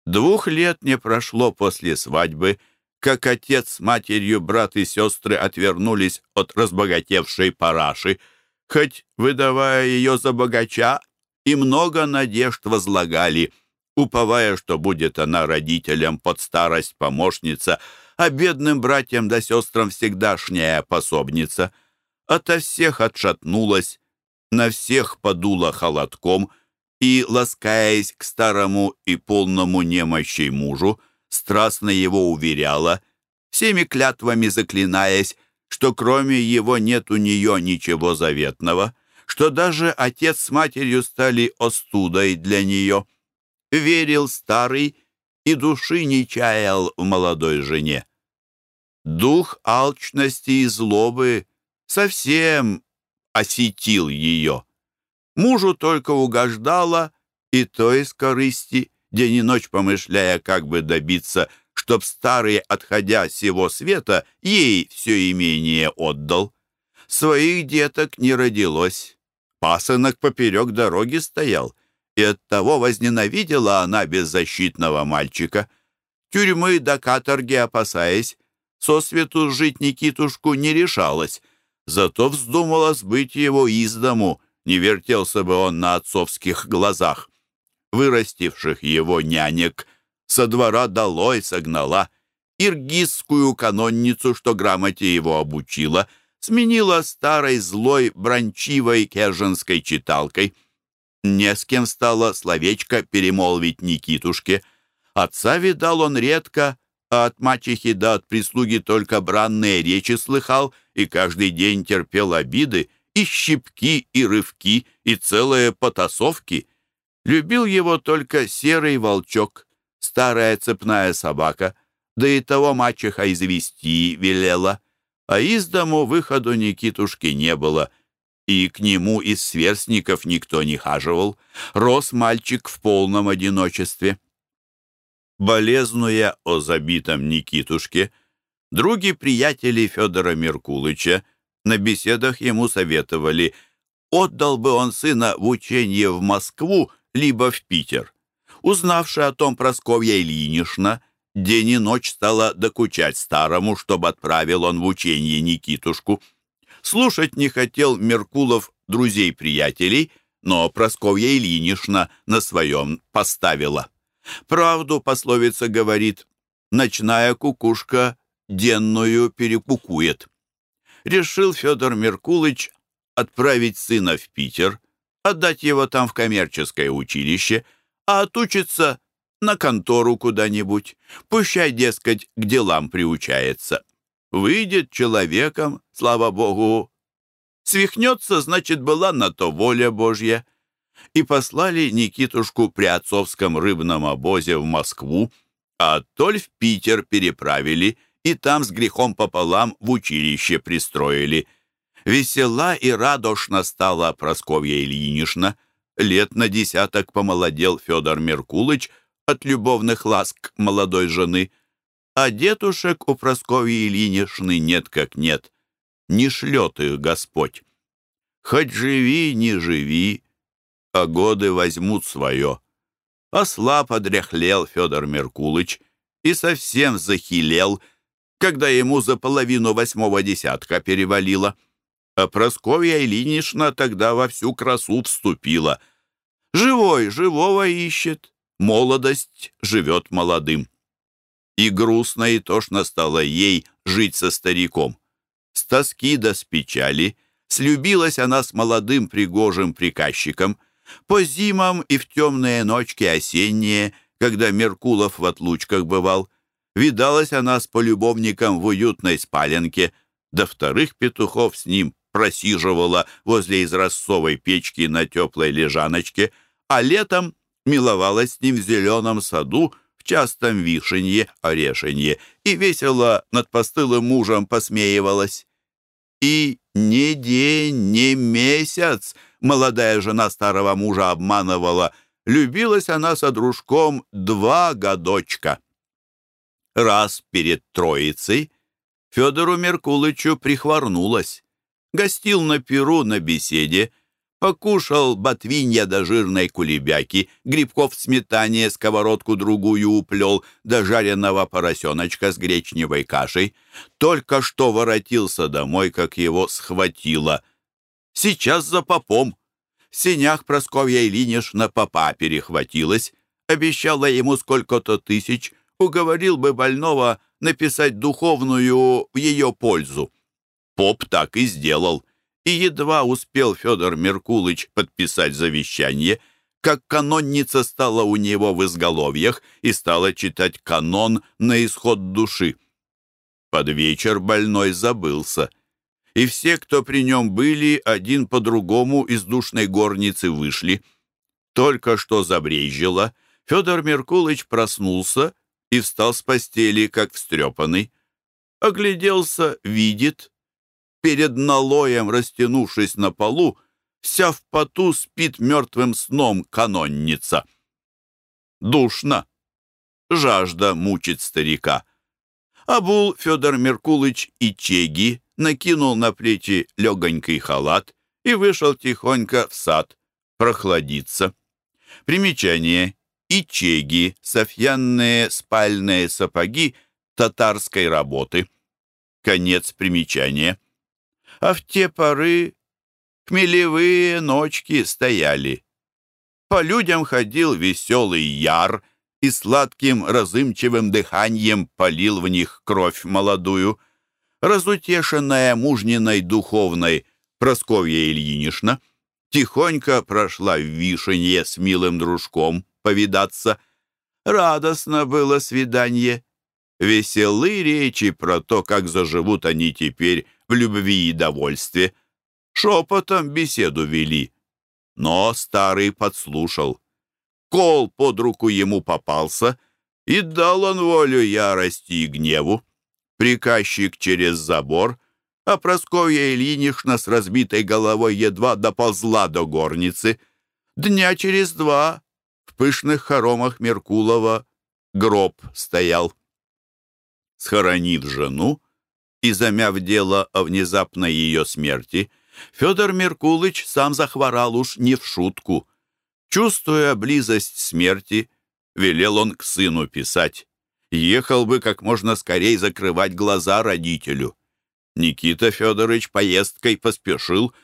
Двух лет не прошло после свадьбы, как отец с матерью, брат и сестры отвернулись от разбогатевшей параши, хоть, выдавая ее за богача, и много надежд возлагали, уповая, что будет она родителям под старость помощница, а бедным братьям да сестрам всегдашняя пособница. Ото всех отшатнулась, на всех подула холодком — и, ласкаясь к старому и полному немощей мужу, страстно его уверяла, всеми клятвами заклинаясь, что кроме его нет у нее ничего заветного, что даже отец с матерью стали остудой для нее. Верил старый и души не чаял в молодой жене. Дух алчности и злобы совсем осетил ее. Мужу только угождала, и то из корысти, день и ночь помышляя, как бы добиться, чтоб старый, отходя сего света, ей все имение отдал. Своих деток не родилось. Пасынок поперек дороги стоял, и оттого возненавидела она беззащитного мальчика. Тюрьмы до каторги опасаясь, со свету жить Никитушку не решалась, зато вздумала сбыть его из дому — не вертелся бы он на отцовских глазах. Вырастивших его нянек со двора долой согнала, иргизскую канонницу, что грамоте его обучила, сменила старой злой брончивой керженской читалкой. Не с кем стало словечко перемолвить Никитушке. Отца видал он редко, а от мачехи да от прислуги только бранные речи слыхал и каждый день терпел обиды, и щипки, и рывки, и целые потасовки. Любил его только серый волчок, старая цепная собака, да и того мачеха извести велела. А из дому выходу Никитушки не было, и к нему из сверстников никто не хаживал. Рос мальчик в полном одиночестве. Болезнуя о забитом Никитушке, други-приятели Федора Меркулыча на беседах ему советовали, отдал бы он сына в учение в Москву, либо в Питер. Узнавши о том Просковья Ильинична, день и ночь стала докучать старому, чтобы отправил он в учение Никитушку. Слушать не хотел Меркулов друзей-приятелей, но Просковья Ильинична на своем поставила. Правду пословица говорит, ночная кукушка денную перекукует решил Федор Меркулыч отправить сына в Питер, отдать его там в коммерческое училище, а отучиться на контору куда-нибудь. Пущай, дескать, к делам приучается. Выйдет человеком, слава богу. Свихнется, значит, была на то воля Божья. И послали Никитушку при отцовском рыбном обозе в Москву, а оттоль в Питер переправили – и там с грехом пополам в училище пристроили. Весела и радошна стала Просковья Ильинична. Лет на десяток помолодел Федор Меркулыч от любовных ласк молодой жены. а детушек у Прасковьи Ильиничны нет как нет. Не шлет их Господь. Хоть живи, не живи, а годы возьмут свое. Ослаб одряхлел Федор Меркулыч и совсем захилел, когда ему за половину восьмого десятка перевалило. А Прасковья Ильинична тогда во всю красу вступила. Живой живого ищет, молодость живет молодым. И грустно и тошно стало ей жить со стариком. С тоски да с печали слюбилась она с молодым пригожим приказчиком. По зимам и в темные ночки осенние, когда Меркулов в отлучках бывал, видалась она с полюбовником в уютной спаленке, до вторых петухов с ним просиживала возле изразцовой печки на теплой лежаночке, а летом миловалась с ним в зеленом саду в частом вишенье, орешенье и весело над постылым мужем посмеивалась. И ни день, ни месяц молодая жена старого мужа обманывала. Любилась она со дружком два годочка. Раз перед Троицей Федору Меркулычу прихворнулась гостил на перу на беседе, покушал ботвинья до жирной кулебяки, грибков в сметане, сковородку другую уплел, до жареного поросеночка с гречневой кашей. Только что воротился домой, как его схватило. Сейчас за попом. В сенях Просковья Ильинична попа перехватилась, обещала ему сколько-то тысяч, уговорил бы больного написать духовную в ее пользу. Поп так и сделал. И едва успел Федор Меркулыч подписать завещание, как канонница стала у него в изголовьях и стала читать канон на исход души. Под вечер больной забылся, и все, кто при нем были, один по другому из душной горницы вышли. Только что забрежило, Федор Меркулыч проснулся и встал с постели, как встрепанный. Огляделся, видит, перед налоем, растянувшись на полу, вся в поту спит мертвым сном канонница. Душно. Жажда мучит старика. Обул Федор Меркулыч и Чеги, накинул на плечи легонький халат и вышел тихонько в сад прохладиться. Примечание. Ичеги, софьянные спальные сапоги татарской работы. Конец примечания а в те поры хмелевые ночки стояли. По людям ходил веселый яр и сладким разымчивым дыханием полил в них кровь молодую. Разутешенная мужниной духовной Просковья Ильинична тихонько прошла в Вишенье с милым дружком повидаться. Радостно было свидание. Веселы речи про то, как заживут они теперь в любви и довольстве. Шепотом беседу вели. Но старый подслушал. Кол под руку ему попался, и дал он волю ярости и гневу. Приказчик через забор, а Просковья Ильинична с разбитой головой едва доползла до горницы. Дня через два в пышных хоромах Меркулова гроб стоял. Схоронив жену, и замяв дело о внезапной ее смерти, Федор Меркулыч сам захворал уж не в шутку. Чувствуя близость смерти, велел он к сыну писать. Ехал бы как можно скорее закрывать глаза родителю. Никита Федорович поездкой поспешил,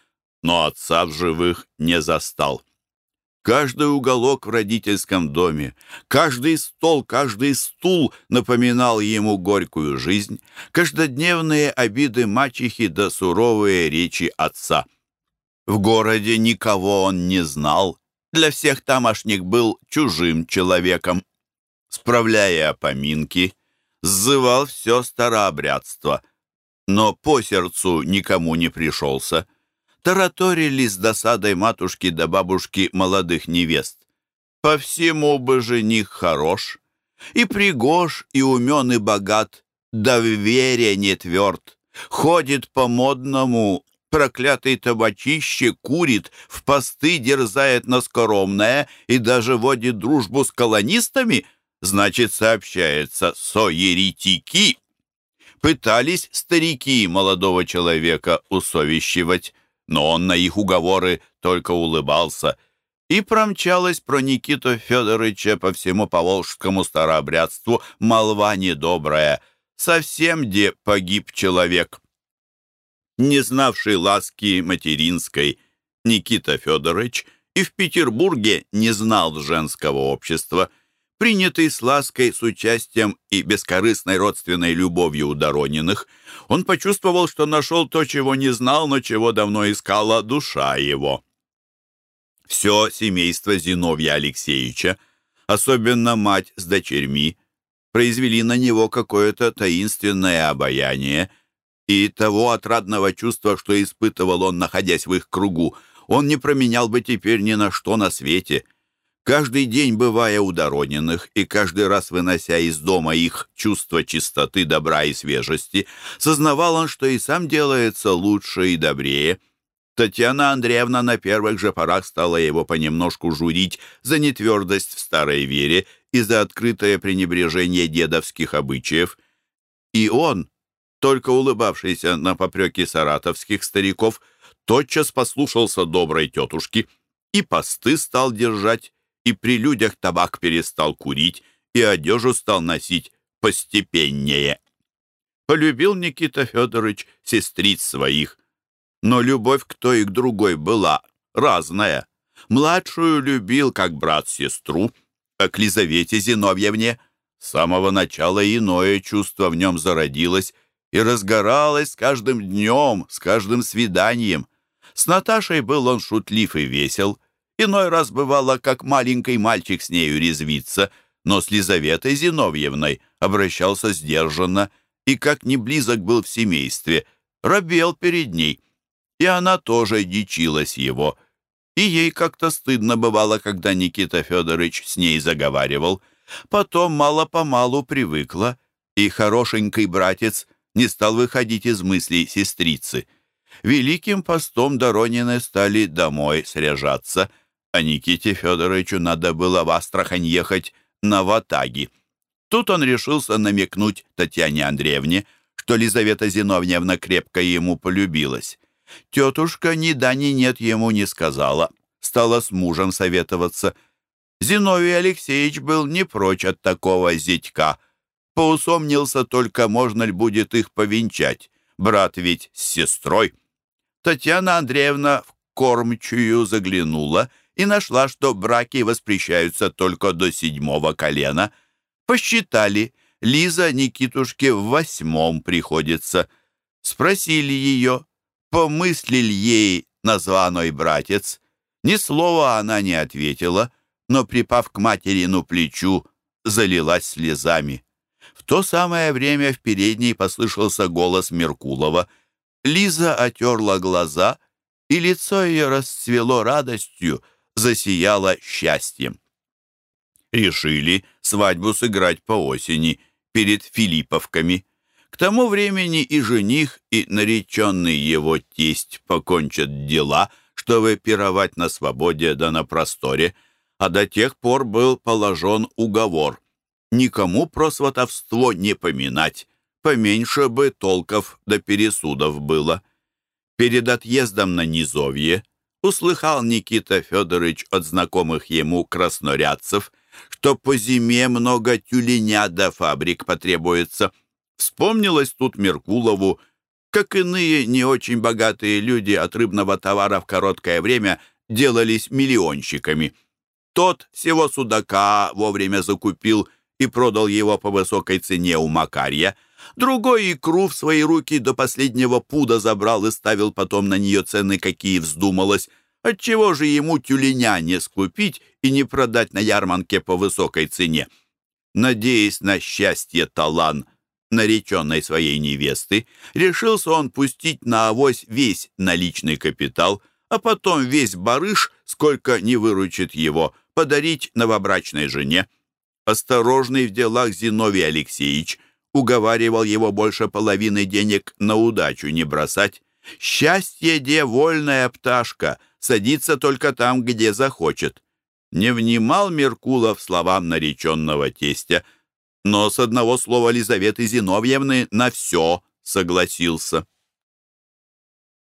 но отца в живых не застал. Каждый уголок в родительском доме, каждый стол, каждый стул напоминал ему горькую жизнь, каждодневные обиды мачехи да суровые речи отца. В городе никого он не знал, для всех тамошних был чужим человеком. Справляя поминки, сзывал все старообрядство, но по сердцу никому не пришелся — тараторили с досадой матушки да бабушки молодых невест. По всему бы жених хорош, и пригож, и умен, и богат, да в вере не тверд. Ходит по-модному, проклятый табачище курит, в посты дерзает на скоромное и даже водит дружбу с колонистами, значит, сообщается «соеретики». Пытались старики молодого человека усовещивать, но он на их уговоры только улыбался. И промчалась про Никиту Федоровича по всему поволжскому старообрядству молва недобрая. Совсем где погиб человек. Не знавший ласки материнской, Никита Федорович и в Петербурге не знал женского общества, принятый с лаской, с участием и бескорыстной родственной любовью у Дорониных, он почувствовал, что нашел то, чего не знал, но чего давно искала душа его. Все семейство Зиновья Алексеевича, особенно мать с дочерьми, произвели на него какое-то таинственное обаяние, и того отрадного чувства, что испытывал он, находясь в их кругу, он не променял бы теперь ни на что на свете. Каждый день, бывая у Дорониных и каждый раз вынося из дома их чувство чистоты, добра и свежести, сознавал он, что и сам делается лучше и добрее. Татьяна Андреевна на первых же порах стала его понемножку журить за нетвердость в старой вере и за открытое пренебрежение дедовских обычаев. И он, только улыбавшийся на попреки саратовских стариков, тотчас послушался доброй тетушки и посты стал держать, и при людях табак перестал курить, и одежу стал носить постепеннее. Полюбил Никита Федорович сестриц своих, но любовь к той и к другой была разная. Младшую любил, как брат-сестру, а к Лизавете Зиновьевне с самого начала иное чувство в нем зародилось и разгоралось с каждым днем, с каждым свиданием. С Наташей был он шутлив и весел. Иной раз бывало, как маленький мальчик с нею резвится, но с Лизаветой Зиновьевной обращался сдержанно и, как не близок был в семействе, робел перед ней. И она тоже дичилась его. И ей как-то стыдно бывало, когда Никита Федорович с ней заговаривал. Потом мало-помалу привыкла, и хорошенький братец не стал выходить из мыслей сестрицы — Великим постом Доронины стали домой сряжаться, а Никите Федоровичу надо было в Астрахань ехать на Ватаги. Тут он решился намекнуть Татьяне Андреевне, что Лизавета Зиновьевна крепко ему полюбилась. Тетушка ни да ни нет ему не сказала, стала с мужем советоваться. Зиновий Алексеевич был не прочь от такого зятька. Поусомнился только, можно ли будет их повенчать. Брат ведь с сестрой. Татьяна Андреевна в кормчую заглянула и нашла, что браки воспрещаются только до седьмого колена. Посчитали, Лиза Никитушке в восьмом приходится. Спросили ее, помыслил ей названой братец. Ни слова она не ответила, но, припав к материну плечу, залилась слезами. В то самое время в передней послышался голос Меркулова — Лиза отерла глаза, и лицо ее расцвело радостью, засияло счастьем. Решили свадьбу сыграть по осени перед Филипповками. К тому времени и жених, и нареченный его тесть покончат дела, чтобы пировать на свободе да на просторе, а до тех пор был положен уговор. Никому про сватовство не поминать, поменьше бы толков до пересудов было. Перед отъездом на Низовье услыхал Никита Федорович от знакомых ему краснорядцев, что по зиме много тюленя до фабрик потребуется. Вспомнилось тут Меркулову, как иные не очень богатые люди от рыбного товара в короткое время делались миллионщиками. Тот всего судака вовремя закупил и продал его по высокой цене у Макарья — Другой икру в свои руки до последнего пуда забрал и ставил потом на нее цены, какие вздумалось. Отчего же ему тюленя не скупить и не продать на ярмарке по высокой цене? Надеясь на счастье талан нареченной своей невесты, решился он пустить на авось весь наличный капитал, а потом весь барыш, сколько не выручит его, подарить новобрачной жене. Осторожный в делах Зиновий Алексеевич – уговаривал его больше половины денег на удачу не бросать. «Счастье, де вольная пташка, садится только там, где захочет. не внимал Меркулов словам нареченного тестя, но с одного слова Лизаветы Зиновьевны на все согласился.